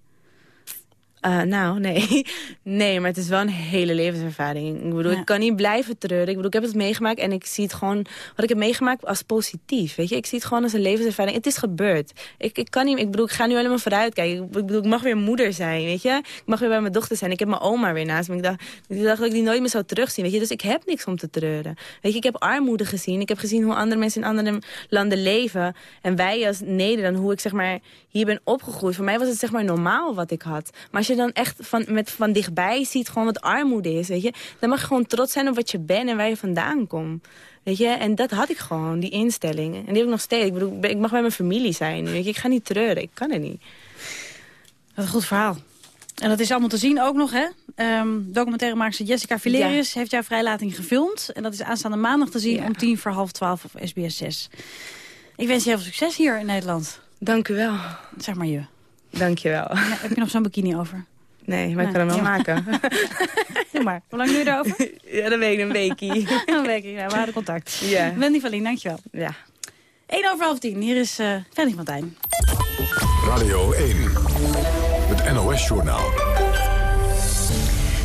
Eh, nou, nee. [laughs] Nee, maar het is wel een hele levenservaring. Ik bedoel, Ja. ik kan niet blijven treuren. Ik bedoel, ik heb het meegemaakt en ik zie het gewoon... Wat ik heb meegemaakt als positief, weet je. Ik zie het gewoon als een levenservaring. Het is gebeurd. Ik, ik kan niet... Ik bedoel, ik ga nu helemaal vooruit kijken. Ik bedoel, ik mag weer moeder zijn, weet je. Ik mag weer bij mijn dochter zijn. Ik heb mijn oma weer naast me. Ik dacht, ik dacht dat ik die nooit meer zou terugzien, weet je. Dus ik heb niks om te treuren. Weet je, ik heb armoede gezien. Ik heb gezien hoe andere mensen in andere landen leven. En wij als Nederland, hoe ik zeg maar hier ben opgegroeid. Voor mij was het zeg maar normaal wat ik had. Maar als je dan echt van, met, van dichtbij ziet gewoon wat armoede is, weet je. Dan mag je gewoon trots zijn op wat je bent en waar je vandaan komt. Weet je, en dat had ik gewoon, die instelling. En die heb ik nog steeds. Ik bedoel, ik mag bij mijn familie zijn. Weet je, ik ga niet treuren, ik kan het niet. Wat een goed verhaal. En dat is allemaal te zien ook nog, hè? Documentairemaakster Jessica Valerius heeft jouw vrijlating gefilmd. En dat is aanstaande maandag te zien om tien voor half twaalf op SBS 6. Ik wens je heel veel succes hier in Nederland. Dank u wel. Zeg maar je. Dank je wel. heb je nog zo'n bikini over? Nee, maar ik Nee, kan hem wel ja. maken. [laughs] Doe maar. Hoe lang nu erover? [laughs] ja, dat weet ik een weekie. [laughs] een weekie, ja, we houden contact. Ja. Wendy van Lien, dankjewel. Ja. 1 over half tien. Hier is uh, Fanny van Tijn. Radio 1. Het NOS-journaal.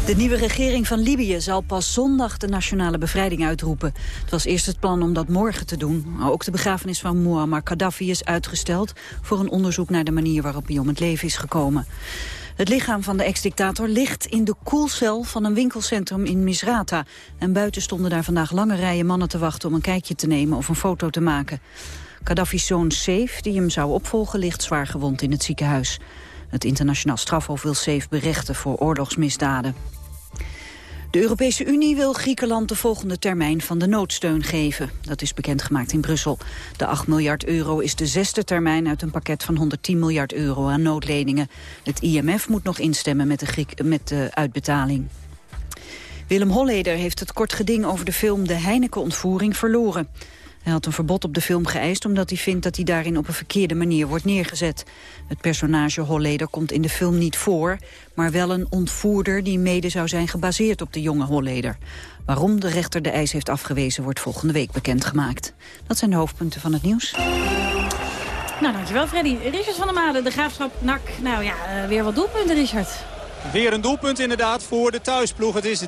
De nieuwe regering van Libië zal pas zondag de nationale bevrijding uitroepen. Het was eerst het plan om dat morgen te doen. Ook de begrafenis van Muammar Gaddafi is uitgesteld... voor een onderzoek naar de manier waarop hij om het leven is gekomen. Het lichaam van de ex-dictator ligt in de koelcel van een winkelcentrum in Misrata. En buiten stonden daar vandaag lange rijen mannen te wachten om een kijkje te nemen of een foto te maken. Gaddafi's zoon Saif, die hem zou opvolgen, ligt zwaar gewond in het ziekenhuis. Het internationaal strafhof wil Saif berechten voor oorlogsmisdaden. De Europese Unie wil Griekenland de volgende termijn van de noodsteun geven. Dat is bekendgemaakt in Brussel. De 8 miljard euro is de zesde termijn uit een pakket van 110 miljard euro aan noodleningen. Het IMF moet nog instemmen met de, Griek, met de uitbetaling. Willem Holleder heeft het kort geding over de film De Heineken-ontvoering verloren. Hij had een verbod op de film geëist omdat hij vindt dat hij daarin op een verkeerde manier wordt neergezet. Het personage Holleder komt in de film niet voor, maar wel een ontvoerder die mede zou zijn gebaseerd op de jonge Holleder. Waarom de rechter de eis heeft afgewezen wordt volgende week bekendgemaakt. Dat zijn de hoofdpunten van het nieuws. Nou, dankjewel Freddy. Richard van der Made, de Graafschap NAC. Nou ja, uh, weer wat doelpunten Richard. Weer een doelpunt inderdaad voor de thuisploeg. Het is 3-1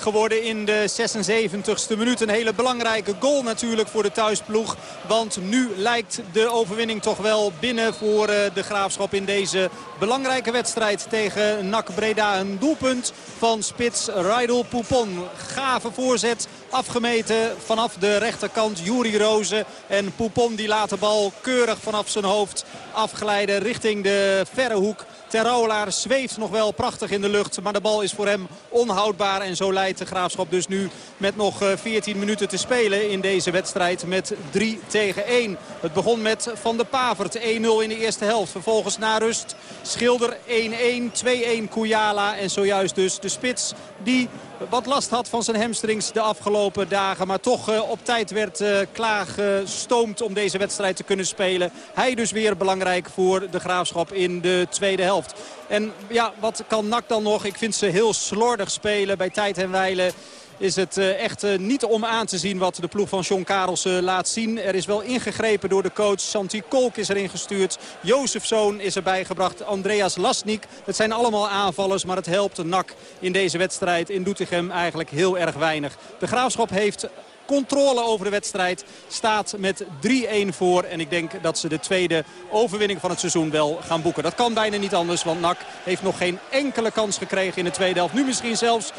geworden in de 76ste minuut. Een hele belangrijke goal natuurlijk voor de thuisploeg. Want nu lijkt de overwinning toch wel binnen voor de Graafschap in deze belangrijke wedstrijd tegen NAC Breda. Een doelpunt van spits Raidel Poupon. Gave voorzet afgemeten vanaf de rechterkant Juri Rozen. En Poupon die laat de bal keurig vanaf zijn hoofd afglijden richting de verre hoek. Terrouwelaar zweeft nog wel prachtig in de lucht. Maar de bal is voor hem onhoudbaar. En zo leidt de Graafschap dus nu met nog 14 minuten te spelen in deze wedstrijd met 3 tegen 1. Het begon met Van de Pavert 1-0 in de eerste helft. Vervolgens na rust Schilder 1-1, 2-1 Kouyala. En zojuist dus de spits die wat last had van zijn hamstrings de afgelopen dagen. Maar toch uh, op tijd werd uh, klaargestoomd om deze wedstrijd te kunnen spelen. Hij dus weer belangrijk voor de Graafschap in de tweede helft. En ja, wat kan NAC dan nog? Ik vind ze heel slordig spelen bij tijd en wijlen. Is het eh, echt eh, niet om aan te zien wat de ploeg van John Karels laat zien. Er is wel ingegrepen door de coach. Santi Kolk is erin gestuurd. Jozefzoon is erbij gebracht. Andreas Lasnik. Het zijn allemaal aanvallers, maar het helpt de NAC in deze wedstrijd in Doetinchem eigenlijk heel erg weinig. De Graafschap heeft controle over de wedstrijd. Staat met 3-1 voor. En ik denk dat ze de tweede overwinning van het seizoen wel gaan boeken. Dat kan bijna niet anders, want NAC heeft nog geen enkele kans gekregen in de tweede helft. Nu misschien zelfs 4-1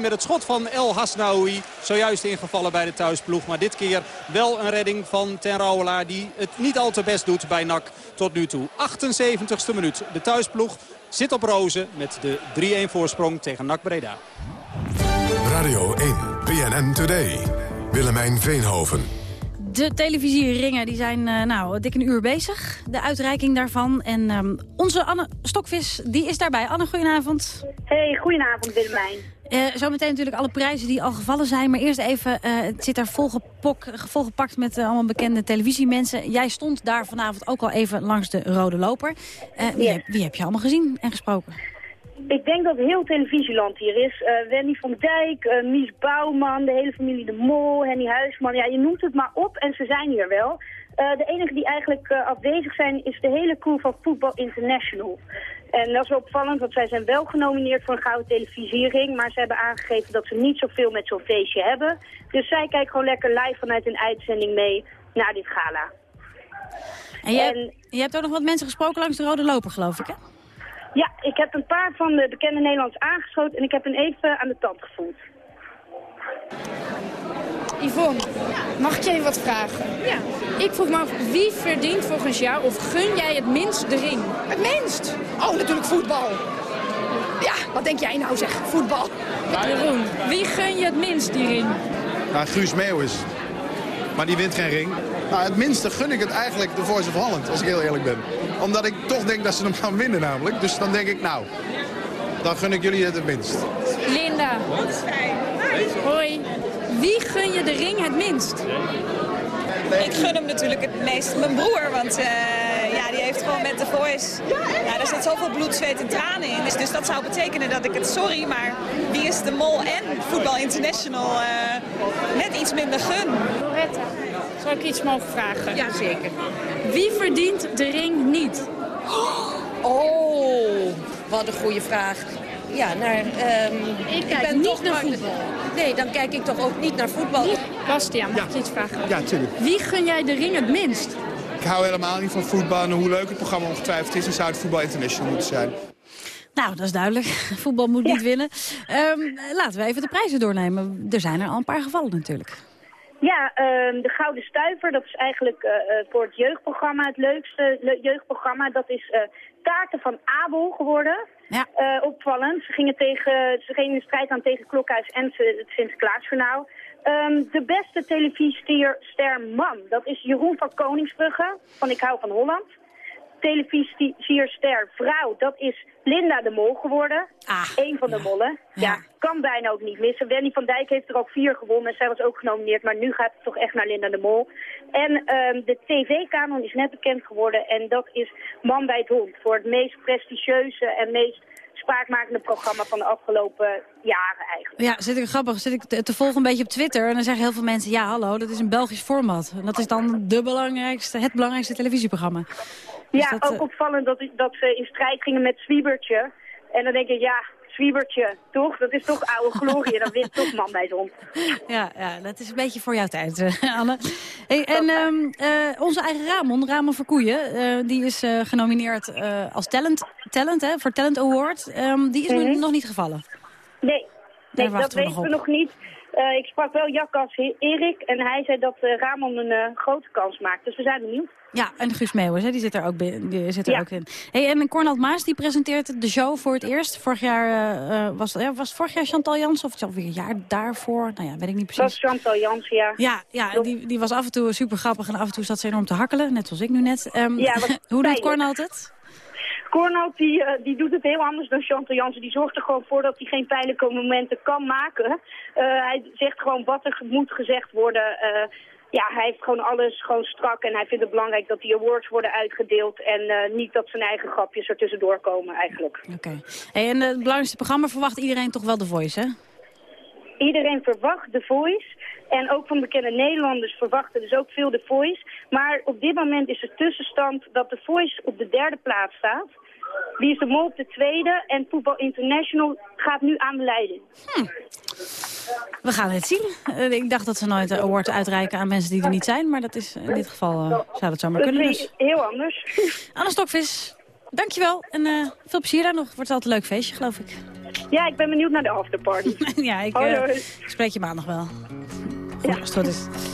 met het schot van El Hasnaoui. Zojuist ingevallen bij de thuisploeg. Maar dit keer wel een redding van Ten Rouwelaar die het niet al te best doet bij NAC tot nu toe. 78ste minuut. De thuisploeg zit op rozen met de 3-1 voorsprong tegen NAC Breda. Radio 1, BNN Today. Willemijn Veenhoven. De televisieringen die zijn uh, nou, dik een uur bezig. De uitreiking daarvan. En um, onze Anne Stokvis die is daarbij. Anne, goedenavond. Hey, goedenavond Willemijn. Uh, zometeen natuurlijk alle prijzen die al gevallen zijn. Maar eerst even, uh, het zit daar volgepok, volgepakt met allemaal bekende televisiemensen. Jij stond daar vanavond ook al even langs de rode loper. Wie, heb, wie heb je allemaal gezien en gesproken? Ik denk dat heel televisieland hier is. Uh, Wendy van Dijk, uh, Mies Bouwman, de hele familie De Mol, Henny Huisman. Ja, je noemt het maar op en ze zijn hier wel. Uh, de enige die eigenlijk afwezig zijn is de hele crew van Football International. En dat is wel opvallend, want zij zijn wel genomineerd voor een gouden televisiering. Maar ze hebben aangegeven dat ze niet zoveel met zo'n feestje hebben. Dus zij kijken gewoon lekker live vanuit een uitzending mee naar dit gala. En je, en, je hebt ook nog wat mensen gesproken langs de rode loper, geloof ik, hè? Ja, ik heb een paar van de bekende Nederlands aangeschoten en ik heb een even aan de tand gevoeld. Yvonne, mag ik je even wat vragen? Ja. Ik vroeg me af, wie verdient volgens jou of gun jij het minst de ring? Het minst? Oh, natuurlijk voetbal. Ja, wat denk jij nou zeg, voetbal? Jeroen, wie gun je het minst die ring? Nou, Guus Meeuwis. Maar die wint geen ring. Nou, het minste gun ik het eigenlijk de Voice of Holland, als ik heel eerlijk ben. Omdat ik toch denk dat ze hem gaan winnen namelijk. Dus dan denk ik, nou, dan gun ik jullie het het minst. Linda. Hoi. Wie gun je de ring het minst? Ik gun hem natuurlijk het meest mijn broer, want uh, ja, die heeft gewoon met de voice... Ja, daar zit zoveel bloed, zweet en tranen in. Dus, dus dat zou betekenen dat ik het, sorry, maar wie is de mol en Voetbal International uh, net iets minder gun. Loretta, zou ik iets mogen vragen? Ja, zeker. Wie verdient de ring niet? Oh, wat een goede vraag. Ja, naar... Um, ik kijk ben niet naar voetbal. Nee, dan kijk ik toch ook niet naar voetbal. Bastiaan, mag ja. ik iets vragen? Ja, tuurlijk. Wie gun jij de ring het minst? Ik hou helemaal niet van voetbal. En hoe leuk het programma ongetwijfeld is, dan zou het Voetbal International moeten zijn. Nou, dat is duidelijk. [laughs] Voetbal moet niet winnen. Um, laten we even de prijzen doornemen. Er zijn er al een paar gevallen natuurlijk. Ja, um, de Gouden Stuiver, dat is eigenlijk uh, voor het jeugdprogramma, het leukste le jeugdprogramma. Dat is uh, Kaarten van Abel geworden. Ja. Opvallend. Ze gingen, tegen, ze gingen in strijd aan tegen Klokhuis en het Sinterklaasjournaal. Um, de beste televisiester man, dat is Jeroen van Koningsbrugge, van Ik hou van Holland televisierster vrouw, dat is Linda de Mol geworden. Ah, Eén van de mollen. Ja. kan bijna ook niet missen. Wendy van Dijk heeft er ook vier gewonnen en zij was ook genomineerd. Maar nu gaat het toch echt naar Linda de Mol. En um, de tv-kanon is net bekend geworden en dat is Man bij het Hond. Voor het meest prestigieuze en meest spraakmakende programma van de afgelopen jaren eigenlijk. Ja, zit ik grappig. Zit ik te, volgen een beetje op Twitter en dan zeggen heel veel mensen... ja, hallo, dat is een Belgisch format. En dat is dan de belangrijkste, het belangrijkste televisieprogramma. Ja, dus ook uh... opvallend dat, dat ze in strijd gingen met Zwiebertje. En dan denk ik, ja, Zwiebertje, toch? Dat is toch oude glorie. dan wint toch man bij zon. Ja, ja, dat is een beetje voor jouw tijd, uh, Anne. Hey, en um, uh, onze eigen Ramon, Ramon Verkoeien, uh, die is genomineerd als talent, talent hè, voor Talent Award. Um, die is mm -hmm. nog niet gevallen. Nee, nee dat weten we nog niet. Ik sprak wel Jakas Erik en hij zei dat Ramon een grote kans maakt. Dus we zijn benieuwd. Ja, en Guus Meeuwis, die zit er ook, die zit er ja. ook in. Hey, en Cornald Maas die presenteert de show voor het eerst. Vorig jaar was, ja, was vorig jaar Chantal Jans of het alweer een jaar daarvoor? Nou ja, weet ik niet precies. Dat was Chantal Jans, ja. Ja, ja die, die was af en toe super grappig en af en toe zat ze enorm te hakkelen, net zoals ik nu net. Um, ja, [laughs] hoe doet Cornald het? Cornald die, uh, die doet het heel anders dan Chantal Jansen. Die zorgt er gewoon voor dat hij geen pijnlijke momenten kan maken. Uh, hij zegt gewoon wat er moet gezegd worden ja, hij heeft gewoon alles gewoon strak en hij vindt het belangrijk dat die awards worden uitgedeeld en niet dat zijn eigen grapjes er tussendoor komen eigenlijk. Oké. Hey, en het belangrijkste programma verwacht iedereen toch wel de Voice, hè? Iedereen verwacht The Voice. En ook van bekende Nederlanders verwachten dus ook veel The Voice. Maar op dit moment is de tussenstand dat The Voice op de derde plaats staat. Wie is de mol op de tweede? En Voetbal International gaat nu aan de leiding. We gaan het zien. Eh, ik dacht dat ze nooit een award uitreiken aan mensen die er niet zijn. Maar dat is in dit geval eh, zou dat zomaar kunnen. Dus. heel anders. [laughs] Anne Stokvis, dankjewel. En eh, veel plezier daar nog. Wordt altijd een leuk feestje, geloof ik. Ja, ik ben benieuwd naar de afterparty. [laughs] ja, ik, spreek je maandag wel. Goed, als het goed is.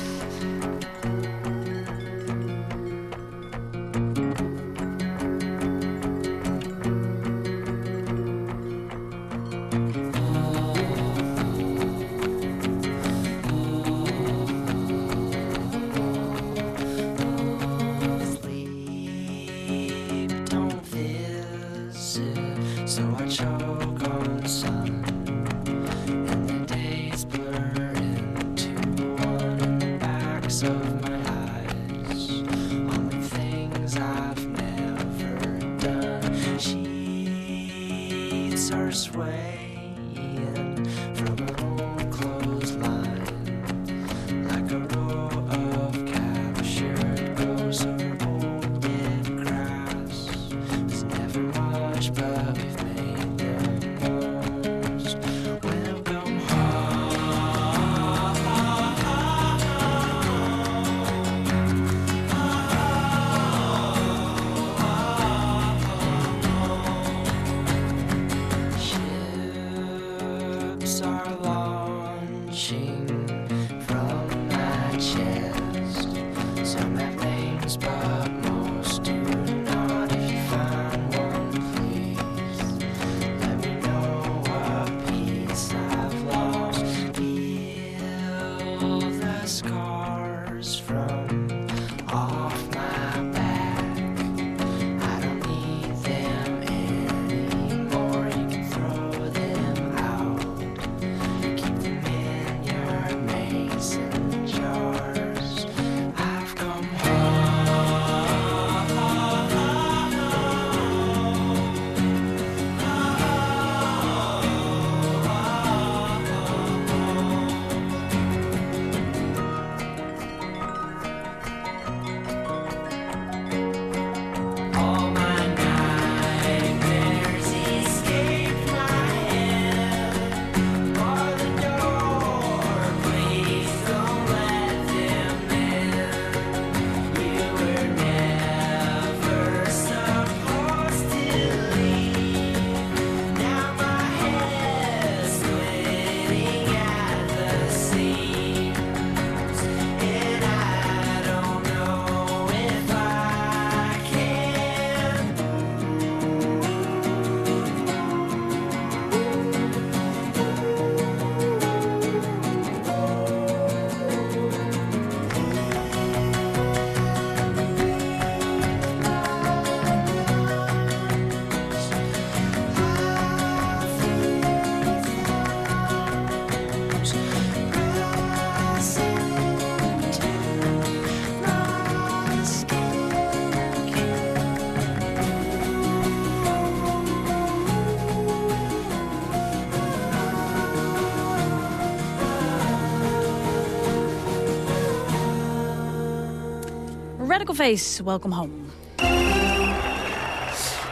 Face, welcome home.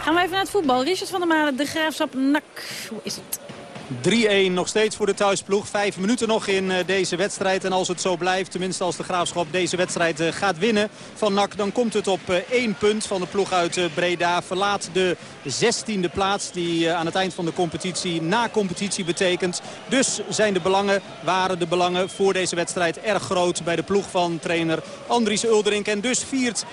Gaan we even naar het voetbal. Richard van der Malen, de Graafschap NAC. Hoe is het? 3-1 nog steeds voor de thuisploeg. Vijf minuten nog in eh, deze wedstrijd. En als het zo blijft, tenminste als de Graafschap deze wedstrijd eh, gaat winnen van NAC... dan komt het op eh, één punt van de ploeg uit Breda. Verlaat de 16e plaats die aan het eind van de competitie na competitie betekent. Dus zijn de belangen, waren de belangen voor deze wedstrijd erg groot... bij de ploeg van trainer Andries Ulderink. En dus viert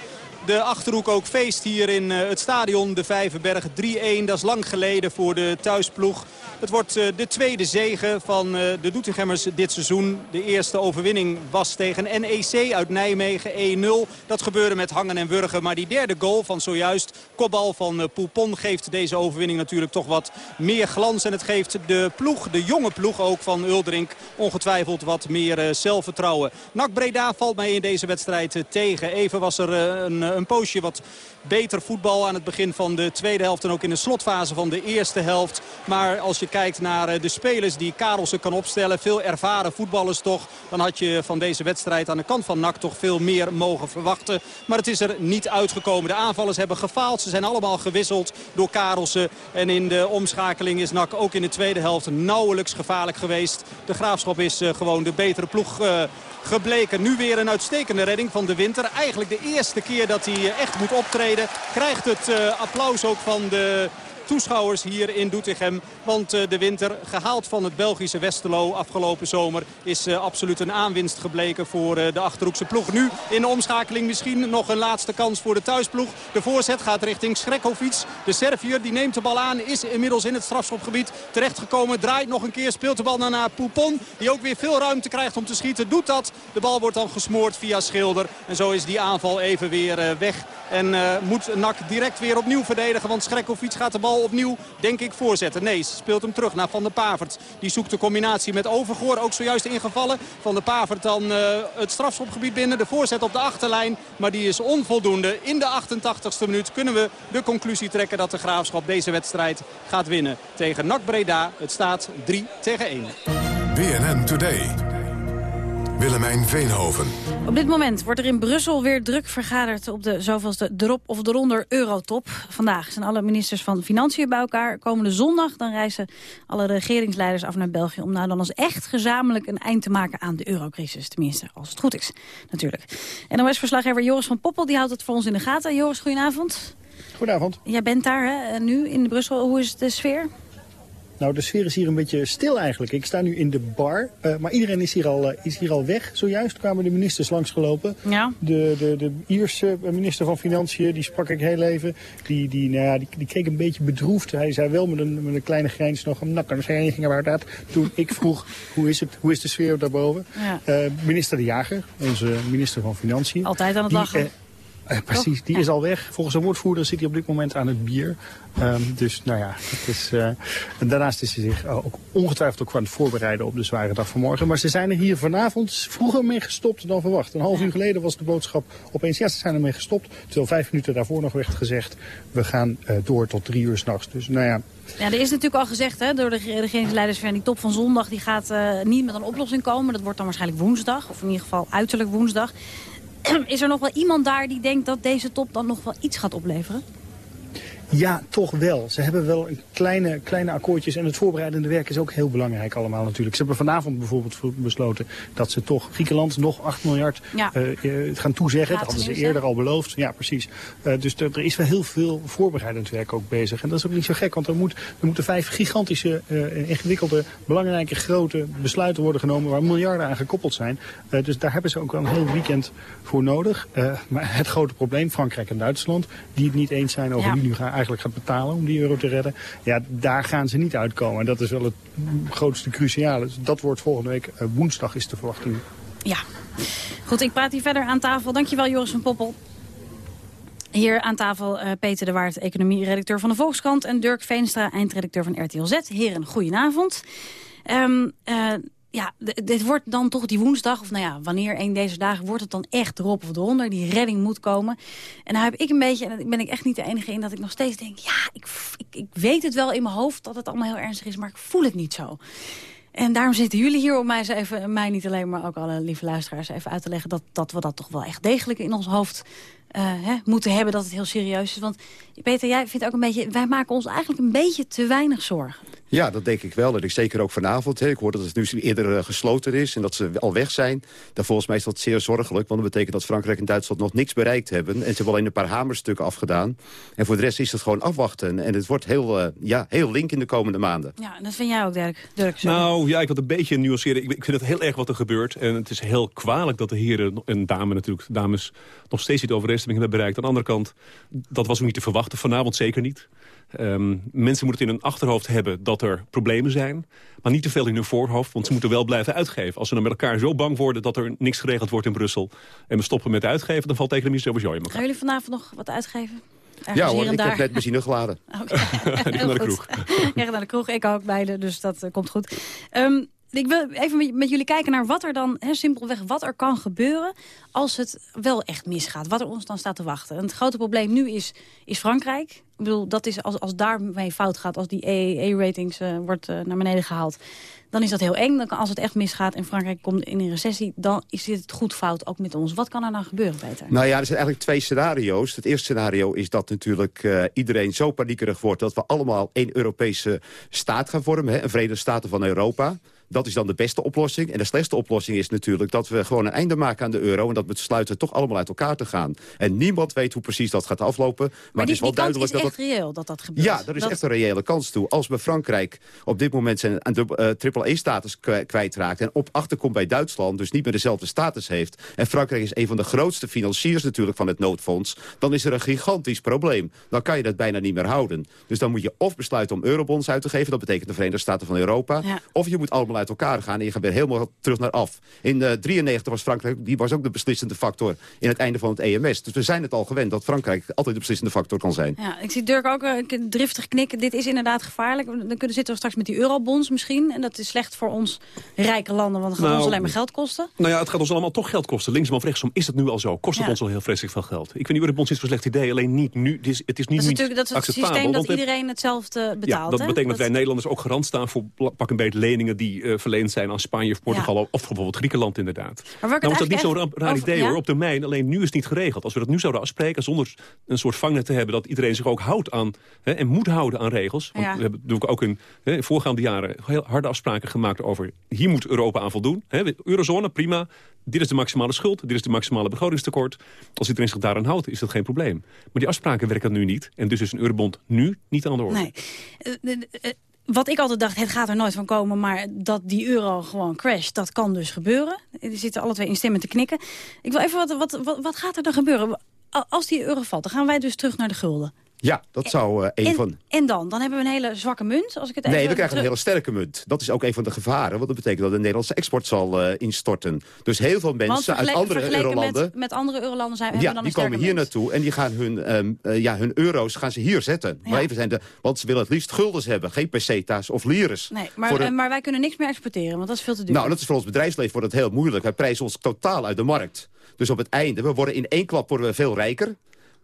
de Achterhoek ook feest hier in eh, het stadion. De Vijverberg 3-1, dat is lang geleden voor de thuisploeg. Het wordt eh, de tweede zege van eh, de Doetinchemmers dit seizoen. De eerste overwinning was tegen NEC uit Nijmegen 1-0. Dat gebeurde met hangen en wurgen. Maar die derde goal van zojuist, kopbal van Poupon... geeft deze overwinning natuurlijk toch wat meer glans. En het geeft de ploeg, de jonge ploeg ook van Uldrink... ongetwijfeld wat meer zelfvertrouwen. NAC Breda valt mij in deze wedstrijd tegen. Even was er een, een poosje wat beter voetbal aan het begin van de tweede helft. En ook in de slotfase van de eerste helft. Maar als je kijkt naar de spelers die Karelsen kan opstellen. Veel ervaren voetballers toch. Dan had je van deze wedstrijd aan de kant van NAC toch veel meer mogen verwachten. Maar het is er niet uitgekomen. De aanvallers hebben gefaald. Ze zijn allemaal gewisseld door Karelsen. En in de omschakeling is NAC ook in de tweede helft nauwelijks gevaarlijk geweest. De Graafschap is gewoon de betere ploeg gebleken. Nu weer een uitstekende redding van de Winter. Eigenlijk de eerste keer dat hij echt moet optreden. Krijgt het applaus ook van de toeschouwers hier in Doetinchem. Want eh, de winter, gehaald van het Belgische Westerlo afgelopen zomer... is uh, absoluut een aanwinst gebleken voor uh, de Achterhoekse ploeg. Nu in de omschakeling misschien nog een laatste kans voor de thuisploeg. De voorzet gaat richting Schrekhovic. De Servier die neemt de bal aan, is inmiddels in het strafschopgebied terechtgekomen. Draait nog een keer, speelt de bal naar, naar Poupon. Die ook weer veel ruimte krijgt om te schieten. Doet dat. De bal wordt dan gesmoord via Schilder. En zo is die aanval even weer weg. En moet Nak direct weer opnieuw verdedigen. Want Schrekhovic gaat de bal opnieuw, denk ik, voorzetten. Nee, ze speelt hem terug naar Van der Pavert. Die zoekt de combinatie met Overgoor. Ook zojuist ingevallen. Van der Pavert dan uh, het strafschopgebied binnen. De voorzet op de achterlijn. Maar die is onvoldoende. In de 88ste minuut kunnen we de conclusie trekken dat de Graafschap deze wedstrijd gaat winnen. Tegen NAC Breda. Het staat 3 tegen 1. BNN Today. Willemijn Veenhoven. Op dit moment wordt er in Brussel weer druk vergaderd op de zoveelste drop of eronder eurotop. Vandaag zijn alle ministers van Financiën bij elkaar. Komende zondag dan reizen alle regeringsleiders af naar België... om nou dan als echt gezamenlijk een eind te maken aan de eurocrisis. Tenminste, als het goed is, natuurlijk. En NOS-verslaggever Joris van Poppel die houdt het voor ons in de gaten. Joris, goedenavond. Goedenavond. Jij bent daar hè, nu in Brussel. Hoe is de sfeer? Nou, de sfeer is hier een beetje stil eigenlijk. Ik sta nu in de bar, uh, maar iedereen is hier, al, uh, is hier al weg. Zojuist kwamen de ministers langsgelopen. Ja. De, de, de Ierse minister van Financiën, die sprak ik heel even. Die, die, nou ja, die, die keek een beetje bedroefd. Hij zei wel met een, met een kleine grijns nog een nakkersvereniging waar dat. Toen ik vroeg, hoe is, het, hoe is de sfeer daarboven? Ja. Uh, minister De Jager, onze minister van Financiën. Altijd aan het lachen. Uh, precies, die is al weg. Volgens een woordvoerder zit hij op dit moment aan het bier. Um, dus nou ja, het is, uh, en daarnaast is hij zich ook ongetwijfeld ook aan het voorbereiden op de zware dag van morgen. Maar ze zijn er hier vanavond vroeger mee gestopt dan verwacht. Een half uur geleden was de boodschap opeens, ja ze zijn ermee gestopt. Terwijl vijf minuten daarvoor nog werd gezegd, we gaan uh, door tot drie uur s'nachts. Dus nou ja, ja, er is natuurlijk al gezegd hè, door de regeringsleiders van die top van zondag... die gaat uh, niet met een oplossing komen. Dat wordt dan waarschijnlijk woensdag, of in ieder geval uiterlijk woensdag. [clears throat] Is er nog wel iemand daar die denkt dat deze top dan nog wel iets gaat opleveren? Ja, toch wel. Ze hebben wel een kleine, kleine akkoordjes. En het voorbereidende werk is ook heel belangrijk allemaal natuurlijk. Ze hebben vanavond bijvoorbeeld besloten dat ze toch Griekenland nog 8 miljard ja. uh, gaan toezeggen. Dat hadden ze eerder al beloofd. Ja, precies. Uh, dus er is wel heel veel voorbereidend werk ook bezig. En dat is ook niet zo gek, want er, moet, er moeten vijf gigantische, uh, ingewikkelde, belangrijke, grote besluiten worden genomen waar miljarden aan gekoppeld zijn. dus daar hebben ze ook wel een heel weekend voor nodig. maar het grote probleem, Frankrijk en Duitsland, die het niet eens zijn over Ja. wie nu gaan eigenlijk gaat betalen om die euro te redden. Ja, daar gaan ze niet uitkomen. En dat is wel het grootste cruciale. Dus dat wordt volgende week uh, woensdag is de verwachting. Ja. Goed, ik praat hier verder aan tafel. Dankjewel Joris van Poppel. Hier aan tafel uh, Peter de Waard, economie-redacteur van de Volkskrant... en Dirk Veenstra, eindredacteur van RTL Z. Heren, goedenavond. Um, uh, ja, dit wordt dan toch die woensdag, of nou ja, wanneer een deze dagen wordt het dan echt erop of eronder. Die redding moet komen. En dan heb ik een beetje, en ben ik echt niet de enige in, dat ik nog steeds denk, ja, ik, ik, ik weet het wel in mijn hoofd dat het allemaal heel ernstig is, maar ik voel het niet zo. En daarom zitten jullie hier om mij, eens even, mij niet alleen, maar ook alle lieve luisteraars even uit te leggen... dat, dat we dat toch wel echt degelijk in ons hoofd hè, moeten hebben, dat het heel serieus is. Want Peter, jij vindt ook een beetje, wij maken ons eigenlijk een beetje te weinig zorgen. Ja, dat denk ik wel. Dat ik zeker ook vanavond. Hè. Ik hoor dat het nu eerder uh, gesloten is en dat ze al weg zijn. Dan volgens mij is dat zeer zorgelijk. Want dat betekent dat Frankrijk en Duitsland nog niks bereikt hebben. En ze hebben alleen een paar hamerstukken afgedaan. En voor de rest is het gewoon afwachten. En het wordt heel, uh, ja, heel link in de komende maanden. Ja, dat vind jij ook, Dirk. Dirk nou ja, ik wil een beetje nuanceren. Ik, ik vind het heel erg wat er gebeurt. En het is heel kwalijk dat de heren en dames natuurlijk, dames nog steeds niet overeenstemming hebben bereikt. Aan de andere kant, dat was ook niet te verwachten. Vanavond zeker niet. Um, mensen moeten het in hun achterhoofd hebben dat er problemen zijn. Maar niet te veel in hun voorhoofd, want ze moeten wel blijven uitgeven. Als ze dan met elkaar zo bang worden dat er niks geregeld wordt in Brussel... en we stoppen met uitgeven, dan valt de economie sowieso in elkaar. Gaan jullie vanavond nog wat uitgeven? Ergens ja hoor, ik daar. heb net benzine geladen. Okay. ik ga naar de kroeg. [laughs] Ja, naar de kroeg. Ik ook beide, dus dat uh, komt goed. Um, Ik wil even met, jullie kijken naar wat er dan, simpelweg, wat er kan gebeuren als het wel echt misgaat. Wat er ons dan staat te wachten. En het grote probleem nu is, is Frankrijk. Ik bedoel, dat is als, als daarmee fout gaat, als die EEE-ratings uh, wordt uh, naar beneden gehaald dan is dat heel eng. Dan als het echt misgaat en Frankrijk komt in een recessie... dan is het goed fout ook met ons. Wat kan er nou gebeuren, Peter? Nou ja, er zijn eigenlijk twee scenario's. Het eerste scenario is dat natuurlijk uh, iedereen zo paniekerig wordt... dat we allemaal één Europese staat gaan vormen. Hè, een Verenigde Staten van Europa. Dat is dan de beste oplossing. En de slechtste oplossing is natuurlijk dat we gewoon een einde maken aan de euro... en dat we besluiten toch allemaal uit elkaar te gaan. En niemand weet hoe precies dat gaat aflopen. Maar, maar die, het is wel die duidelijk is dat echt reëel dat dat gebeurt. Ja, er is dat... echt een reële kans toe. Als we Frankrijk op dit moment zijn uh, triple-E-status kwijtraakt... en op achterkomt bij Duitsland, dus niet meer dezelfde status heeft... en Frankrijk is een van de grootste financiers natuurlijk van het noodfonds... dan is er een gigantisch probleem. Dan kan je dat bijna niet meer houden. Dus dan moet je of besluiten om eurobonds uit te geven... dat betekent de Verenigde Staten van Europa... Ja. of je moet allemaal uit elkaar gaan en je gaat weer helemaal terug naar af. In 1993 uh, was Frankrijk, die was ook de beslissende factor in het einde van het EMS. Dus we zijn het al gewend dat Frankrijk altijd de beslissende factor kan zijn. Ja, ik zie Dirk ook uh, driftig knikken. Dit is inderdaad gevaarlijk. Dan kunnen zitten we straks met die eurobonds misschien. En dat is slecht voor ons rijke landen, want het gaat nou, ons alleen maar geld kosten. Nou ja, het gaat ons allemaal toch geld kosten. Linksom of rechtsom is het nu al zo. Kost het ja. ons al heel vreselijk veel geld. Ik vind die eurobonds is een slecht idee, alleen niet nu. Het is, het is niet, dat is natuurlijk dat is het systeem dat iedereen hetzelfde betaalt. Ja, dat hè? betekent dat wij Nederlanders ook garant staan voor pak een beetje leningen die uh, verleend zijn aan Spanje of Portugal of bijvoorbeeld Griekenland inderdaad. Maar nou is dat niet zo'n raar idee ja? hoor, op termijn. Alleen nu is het niet geregeld. Als we dat nu zouden afspreken, zonder een soort vangnet te hebben... dat iedereen zich ook houdt aan hè, en moet houden aan regels. Want Ja. we hebben natuurlijk ook in, hè, in voorgaande jaren heel harde afspraken gemaakt over... hier moet Europa aan voldoen. Hè, eurozone, prima. Dit is de maximale schuld, dit is de maximale begrotingstekort. Als iedereen zich daaraan houdt, is dat geen probleem. Maar die afspraken werken nu niet. En dus is een eurobond nu niet aan de orde. Nee. Wat ik altijd dacht, het gaat er nooit van komen... maar dat die euro gewoon crasht, dat kan dus gebeuren. Die zitten alle twee in stemmen te knikken. Ik wil even, wat, wat, wat, wat gaat er dan gebeuren? Als die euro valt, dan gaan wij dus terug naar de gulden. Ja, dat zou uh, een en, van... en dan? Dan hebben we een hele zwakke munt, als ik het even... Nee, we krijgen een hele sterke munt. Dat is ook een van de gevaren. Want dat betekent dat de Nederlandse export zal uh, instorten. Dus heel veel mensen uit andere eurolanden... Met, met andere eurolanden zijn, hebben Ja, we dan die een sterke komen hier munt. naartoe en die gaan hun, um, uh, ja, hun euro's gaan ze hier zetten. Maar even zijn de, want ze willen het liefst guldens hebben, geen peseta's of lires. Nee, maar, de- eh, maar wij kunnen niks meer exporteren, want dat is veel te duur. Nou, dat is voor ons bedrijfsleven wordt het heel moeilijk. Wij prijzen ons totaal uit de markt. Dus op het einde, we worden in één klap worden we veel rijker.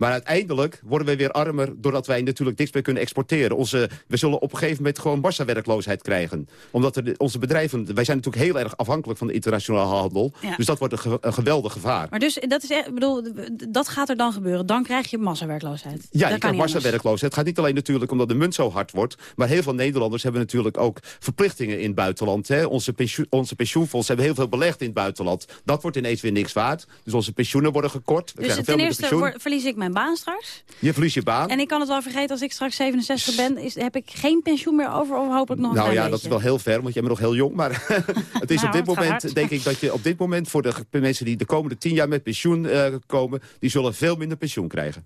Maar uiteindelijk worden we weer armer... doordat wij natuurlijk niks meer kunnen exporteren. Onze, we zullen op een gegeven moment gewoon massawerkloosheid krijgen. Omdat er onze bedrijven... Wij zijn natuurlijk heel erg afhankelijk van de internationale handel. Ja. Dus dat wordt een, ge- een geweldig gevaar. Maar dus, dat is echt, bedoel, dat gaat er dan gebeuren. Dan krijg je massawerkloosheid. Ja, Dat je krijgt massawerkloosheid. Het gaat niet alleen natuurlijk omdat de munt zo hard wordt... maar heel veel Nederlanders hebben natuurlijk ook verplichtingen in het buitenland. Hè. Onze, pensioen, onze pensioenfondsen hebben heel veel belegd in het buitenland. Dat wordt ineens weer niks waard. Dus onze pensioenen worden gekort. We Dus ten eerste pensioen. verlies ik mijn baan straks. Je verliest je baan. En ik kan het wel vergeten als ik straks 67 ben. Is, heb ik geen pensioen meer over of hopelijk nog een Nou ja, dat is wel heel ver, want jij bent nog heel jong. Maar [laughs] het is Nou, op dit moment, hard. denk ik, dat je op dit moment... voor de mensen die de komende tien jaar met pensioen eh, komen... die zullen veel minder pensioen krijgen.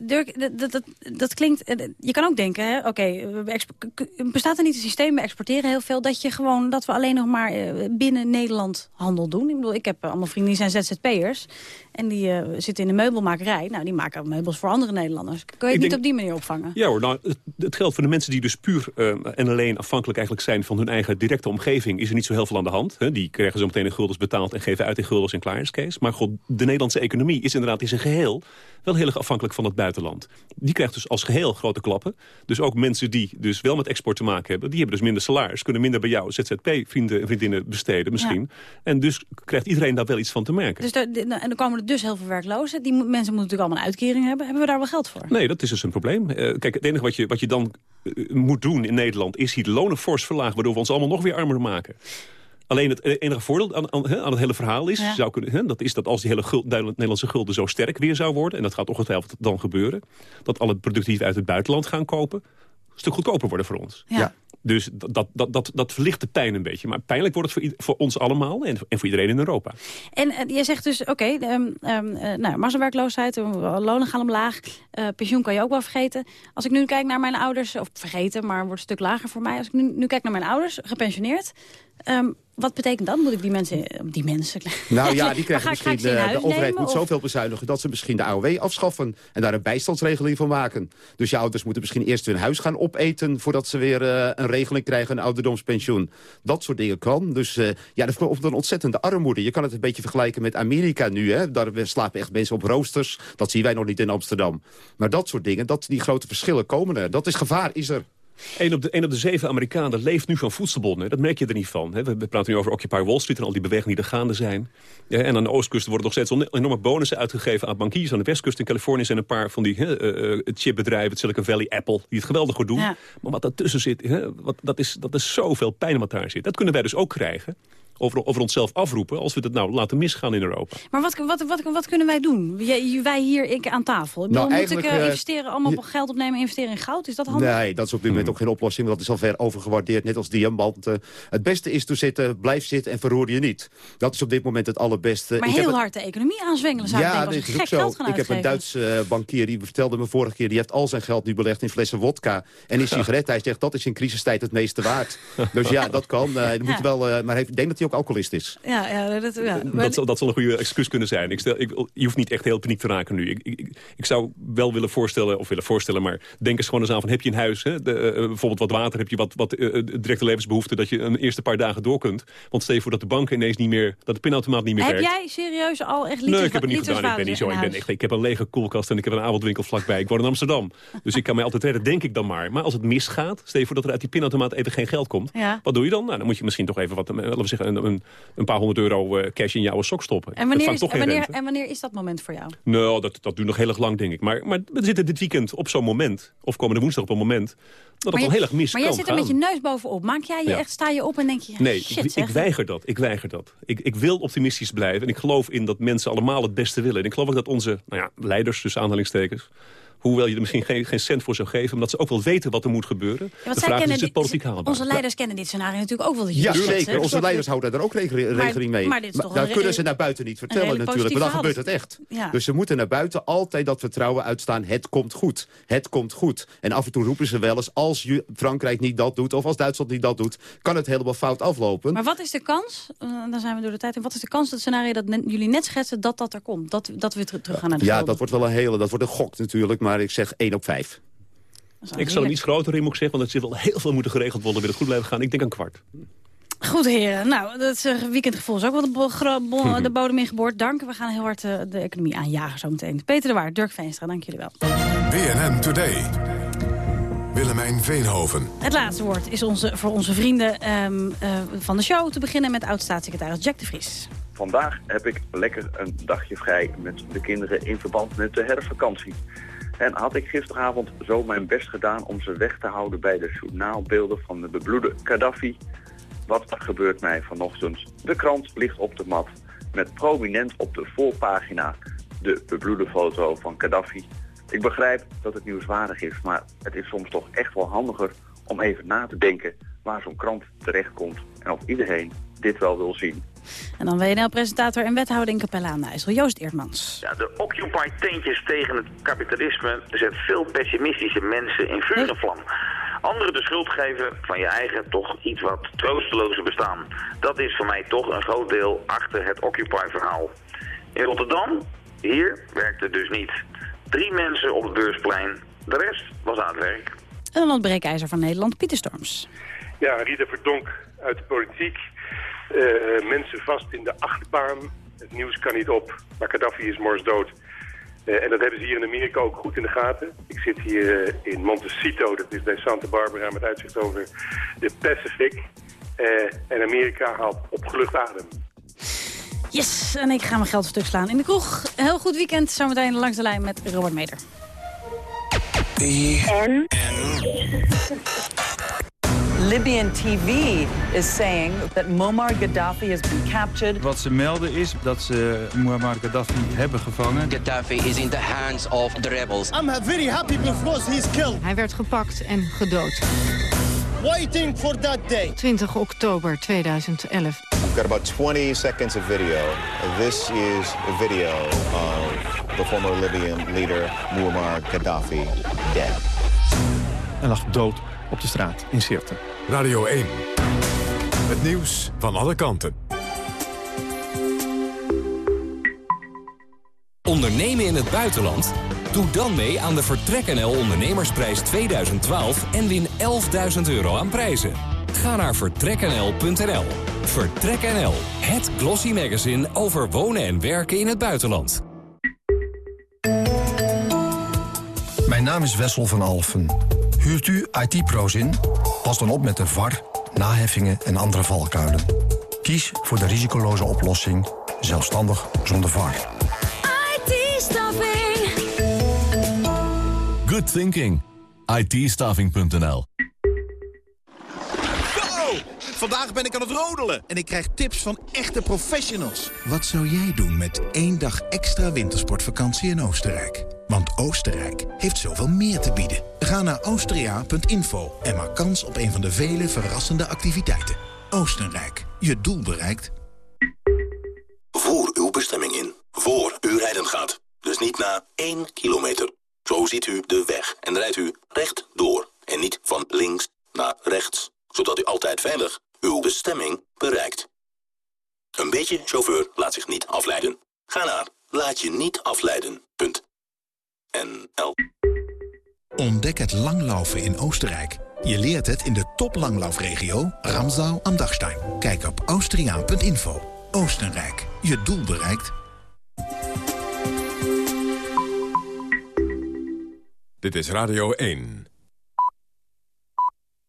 Dirk, dat, dat, dat, klinkt... eh, Je kan ook denken, oké, bestaat er niet een systeem, we exporteren heel veel... dat, je gewoon, dat we alleen nog maar eh, binnen Nederland handel doen? Ik bedoel, ik heb eh, allemaal vrienden die zijn ZZP'ers... en die zitten in de meubelmakerij. Nou, die maken meubels voor andere Nederlanders. Kun je het Ik niet denk- op die manier opvangen? Ja hoor, nou, het, het geldt voor de mensen die dus puur en alleen afhankelijk eigenlijk zijn van hun eigen directe omgeving, is er niet zo heel veel aan de hand. Hè. Die krijgen zo meteen in guldens betaald en geven uit in guldens en klaar is Kees. Maar god, de Nederlandse economie is inderdaad in zijn geheel wel heel erg afhankelijk van het buitenland. Die krijgt dus als geheel grote klappen. Dus ook mensen die dus wel met export te maken hebben, die hebben dus minder salaris, kunnen minder bij jou ZZP-vrienden en vriendinnen besteden misschien. En dus krijgt iedereen daar wel iets van te merken. Dus er, en dan komen er dus heel veel werklozen. Die mensen moeten natuurlijk allemaal een uitkering hebben. Hebben we daar wel geld voor? Nee, dat is dus een probleem. Eh, kijk, het enige wat je, wat je dan eh, moet doen in Nederland... is hier de lonen fors verlagen... waardoor we ons allemaal nog weer armer maken. Alleen het enige voordeel aan, aan, het hele verhaal is... Ja. Zou kunnen, hè, dat is dat als die hele gul- Nederlandse gulden zo sterk weer zou worden... en dat gaat ongetwijfeld dan gebeuren... dat alle producten die we uit het buitenland gaan kopen... een stuk goedkoper worden voor ons. Ja. Dus dat, dat, dat, dat, verlicht de pijn een beetje. Maar pijnlijk wordt het voor, ons allemaal en, en voor iedereen in Europa. En eh, jij zegt dus, oké, ehm, ehm, eh, nou, massawerkloosheid, eh, lonen gaan omlaag, eh, pensioen kan je ook wel vergeten. Als ik nu kijk naar mijn ouders, of vergeten, maar wordt een stuk lager voor mij. Als ik nu, nu kijk naar mijn ouders, gepensioneerd, Ehm, wat betekent dat? Moet ik die mensen... Die mensen... Nou ja, die krijgen [laughs] ik- misschien... de overheid moet of- zoveel bezuinigen... dat ze misschien de AOW afschaffen en daar een bijstandsregeling van maken. Dus je ouders moeten misschien eerst hun huis gaan opeten... voordat ze weer eh, een regeling krijgen, een ouderdomspensioen. Dat soort dingen kan. Dus eh, ja, dat komt een ontzettende armoede. Je kan het een beetje vergelijken met Amerika nu. Hè? Daar slapen echt mensen op roosters. Dat zien wij nog niet in Amsterdam. Maar dat soort dingen, dat, die grote verschillen komen er. Dat is gevaar, is er. Een op, de, een op de zeven Amerikanen leeft nu van voedselbonnen. Dat merk je er niet van. Hè. We, praten nu over Occupy Wall Street en al die bewegingen die er gaande zijn. Ja, en aan de oostkust worden nog steeds enorme bonussen uitgegeven aan bankiers. Aan de westkust in Californië zijn een paar van die hè, eh, chipbedrijven, het Silicon Valley, Apple, die het geweldig goed doen. Ja. Maar wat daartussen zit, hè, wat, dat, is, dat is zoveel pijn wat daar zit. Dat kunnen wij dus ook krijgen. Over, over onszelf afroepen als we het nou laten misgaan in Europa. Maar wat, wat, wat, wat kunnen wij doen? Jij- wij hier, ik aan tafel. Ik bedoel, Nou, moet ik eigenlijk, eh, eh, investeren, allemaal je- geld opnemen, investeren in goud? Is dat handig? Nee, dat is op dit moment ook geen oplossing. Want dat is al ver overgewaardeerd, net als diamanten. Het beste is te zitten, blijf zitten en verroer je niet. Dat is op dit moment het allerbeste. Maar Ik heb heel het- hard de economie aanzwengelen zou ik ja, denken. is ook gek zo. Ik heb een. Duitse eh, bankier, die vertelde me vorige keer... die heeft al zijn geld nu belegd in flessen wodka en in [laughs] sigaretten. Hij zegt, dat is in crisistijd het meeste waard. [laughs] dus ja, dat kan. eh, er moet Ja. wel, eh, maar ik denk dat hij ook alcoholist is. Ja, ja, dat, ja. Dat zal, dat zal een goede excuus kunnen zijn. Ik stel, ik, je hoeft niet echt heel paniek te raken nu. Ik, ik, ik zou wel willen voorstellen, of willen voorstellen... maar denk eens gewoon eens aan van heb je een huis... Hè, de, eh, bijvoorbeeld wat water, heb je wat, wat eh, directe levensbehoeften... dat je een eerste paar dagen door kunt. Want stel je voor dat de bank ineens niet meer... dat de pinautomaat niet meer Heb werkt. jij serieus al echt liters Nee, ik heb het niet gedaan. Ik ben niet zo. Ik, ben echt, ik heb een lege koelkast en ik heb een avondwinkel vlakbij. Ik woon in Amsterdam. Dus ik kan mij altijd redden, denk ik dan maar. Maar als het misgaat, stel je voor dat er uit die pinautomaat even geen geld komt. Ja. Wat doe je dan? Nou, dan moet je misschien toch even wat, eh, laten we zeggen, een, een, een paar honderd euro eh, cash in jouw sok stoppen. En wanneer, is, toch en, wanneer, en wanneer is dat moment voor jou? Nou, dat, dat duurt nog heel erg lang, denk ik. Maar, maar we zitten dit weekend op zo'n moment, of komende woensdag op een moment, dat het wel heel erg mis maar jij zit er gaan. met je neus bovenop. Maak jij je Ja. echt, sta je op en denk je, Nee, shit ik, ik weiger dat. Ik weiger dat. Ik, ik wil optimistisch blijven. En ik geloof in dat mensen allemaal het beste willen. En ik geloof ook dat onze nou ja, leiders, tussen aanhalingstekens... hoewel je er misschien geen, geen cent voor zou geven... omdat ze ook wel weten wat er moet gebeuren. Ja, de vraag is, kennen is het dit- politiek haalbaar? Onze leiders kennen dit scenario natuurlijk ook wel. dat je Ja, zeker. Onze leiders houden daar ook rekening mee. maar dit is toch daar kunnen ze naar buiten niet vertellen natuurlijk. Maar dan gebeurt het echt. Ja. Dus ze moeten naar buiten altijd dat vertrouwen uitstaan. Het komt goed. Het komt goed. En af en toe roepen ze wel eens... als Frankrijk niet dat doet of als Duitsland niet dat doet... kan het helemaal fout aflopen. Maar wat is de kans, uh, dan zijn we door de tijd... en wat is de kans dat het scenario dat jullie net schetsen... dat dat er komt, dat, dat we ter- terug gaan naar de ja, dat wordt wel een hele... dat wordt een gok natuurlijk. Maar ik zeg 1 op 5. Ik zal hem iets groter in, moet ik zeggen. Want het zit wel heel veel moeten geregeld worden... wil het goed blijven gaan. Ik denk een kwart. Goed heren, nou, dat is, uh, weekendgevoel is ook wel de, bo- Mhm. de bodem ingeboord. Dank, we gaan heel hard uh, de economie aanjagen zometeen. Peter de Waard, Dirk Veenstra, dank jullie wel. BNN Today. Willemijn Veenhoven. Het laatste woord is onze, voor onze vrienden um, uh, van de show. Te beginnen met oud-staatssecretaris Jack de Vries. Vandaag heb ik lekker een dagje vrij met de kinderen in verband met de herfstvakantie. En had ik gisteravond zo mijn best gedaan om ze weg te houden bij de journaalbeelden van de bebloede Gaddafi. Wat gebeurt mij vanochtend? De krant ligt op de mat met prominent op de voorpagina de bebloede foto van Gaddafi. Ik begrijp dat het nieuwswaardig is, maar het is soms toch echt wel handiger om even na te denken waar zo'n krant terechtkomt en of iedereen dit wel wil zien. En dan WNL-presentator en wethouder in Capella aan de IJssel, Joost Eertmans. Ja, de Occupy-tentjes tegen het kapitalisme zet veel pessimistische mensen in vuur en vlam. Anderen de schuld geven van je eigen toch iets wat troosteloze bestaan. Dat is voor mij toch een groot deel achter het Occupy-verhaal. In Rotterdam, hier, werkte het dus niet. Drie mensen op het beursplein, de rest was aan het werk. En dan het breekijzer van Nederland, Pieter Storms. Ja, Rita Verdonk uit de politiek. Uh, mensen vast in de achtbaan. Het nieuws kan niet op, maar Gaddafi is mors dood. Uh, en dat hebben ze hier in Amerika ook goed in de gaten. Ik zit hier uh, in Montecito, dat is bij Santa Barbara met uitzicht over de Pacific. en Amerika haalt opgelucht adem. Yes, en ik ga mijn geld stuk slaan in de kroeg. Heel goed weekend, zometeen langs de lijn met Robert Meder. En? Libyan TV is saying that Muammar Gaddafi has been captured. Wat ze melden is dat ze Muammar Gaddafi hebben gevangen. Gaddafi is in the hands of the rebels. I'm very happy because he's killed. Hij werd gepakt en gedood. Waiting for that day. 20 oktober 2011. We've got about 20 seconds of video. This is a video of the former Libyan leader Muammar Gaddafi dead. Hij lag dood op de straat in Sirte. Radio 1. Het nieuws van alle kanten. Ondernemen in het buitenland? Doe dan mee aan de Vertrek NL Ondernemersprijs 2012 en win 11.000 euro aan prijzen. Ga naar vertreknl.nl. Vertrek NL, het glossy magazine over wonen en werken in het buitenland. Mijn naam is Wessel van Alfen. Huurt u IT-pro's in? Pas dan op met de VAR, naheffingen en andere valkuilen. Kies voor de risicoloze oplossing, zelfstandig zonder VAR. IT-staffing. Good thinking. IT-staffing.nl Go! Vandaag ben ik aan het rodelen en ik krijg tips van echte professionals. Wat zou jij doen met één dag extra wintersportvakantie in Oostenrijk? Want Oostenrijk heeft zoveel meer te bieden. Ga naar austria.info en maak kans op een van de vele verrassende activiteiten. Oostenrijk, je doel bereikt. Voer uw bestemming in, voor u rijden gaat. Dus niet na 1 kilometer. Zo ziet u de weg en rijdt u recht door. En niet van links naar rechts. Zodat u altijd veilig uw bestemming bereikt. Een beetje chauffeur laat zich niet afleiden. Ga naar laat je niet afleiden. Punt. NL. Ontdek het langlaufen in Oostenrijk. Je leert het in de toplanglaufregio Ramsau am Dachstein. Kijk op austriaan.info. Oostenrijk, je doel bereikt. Dit is Radio 1.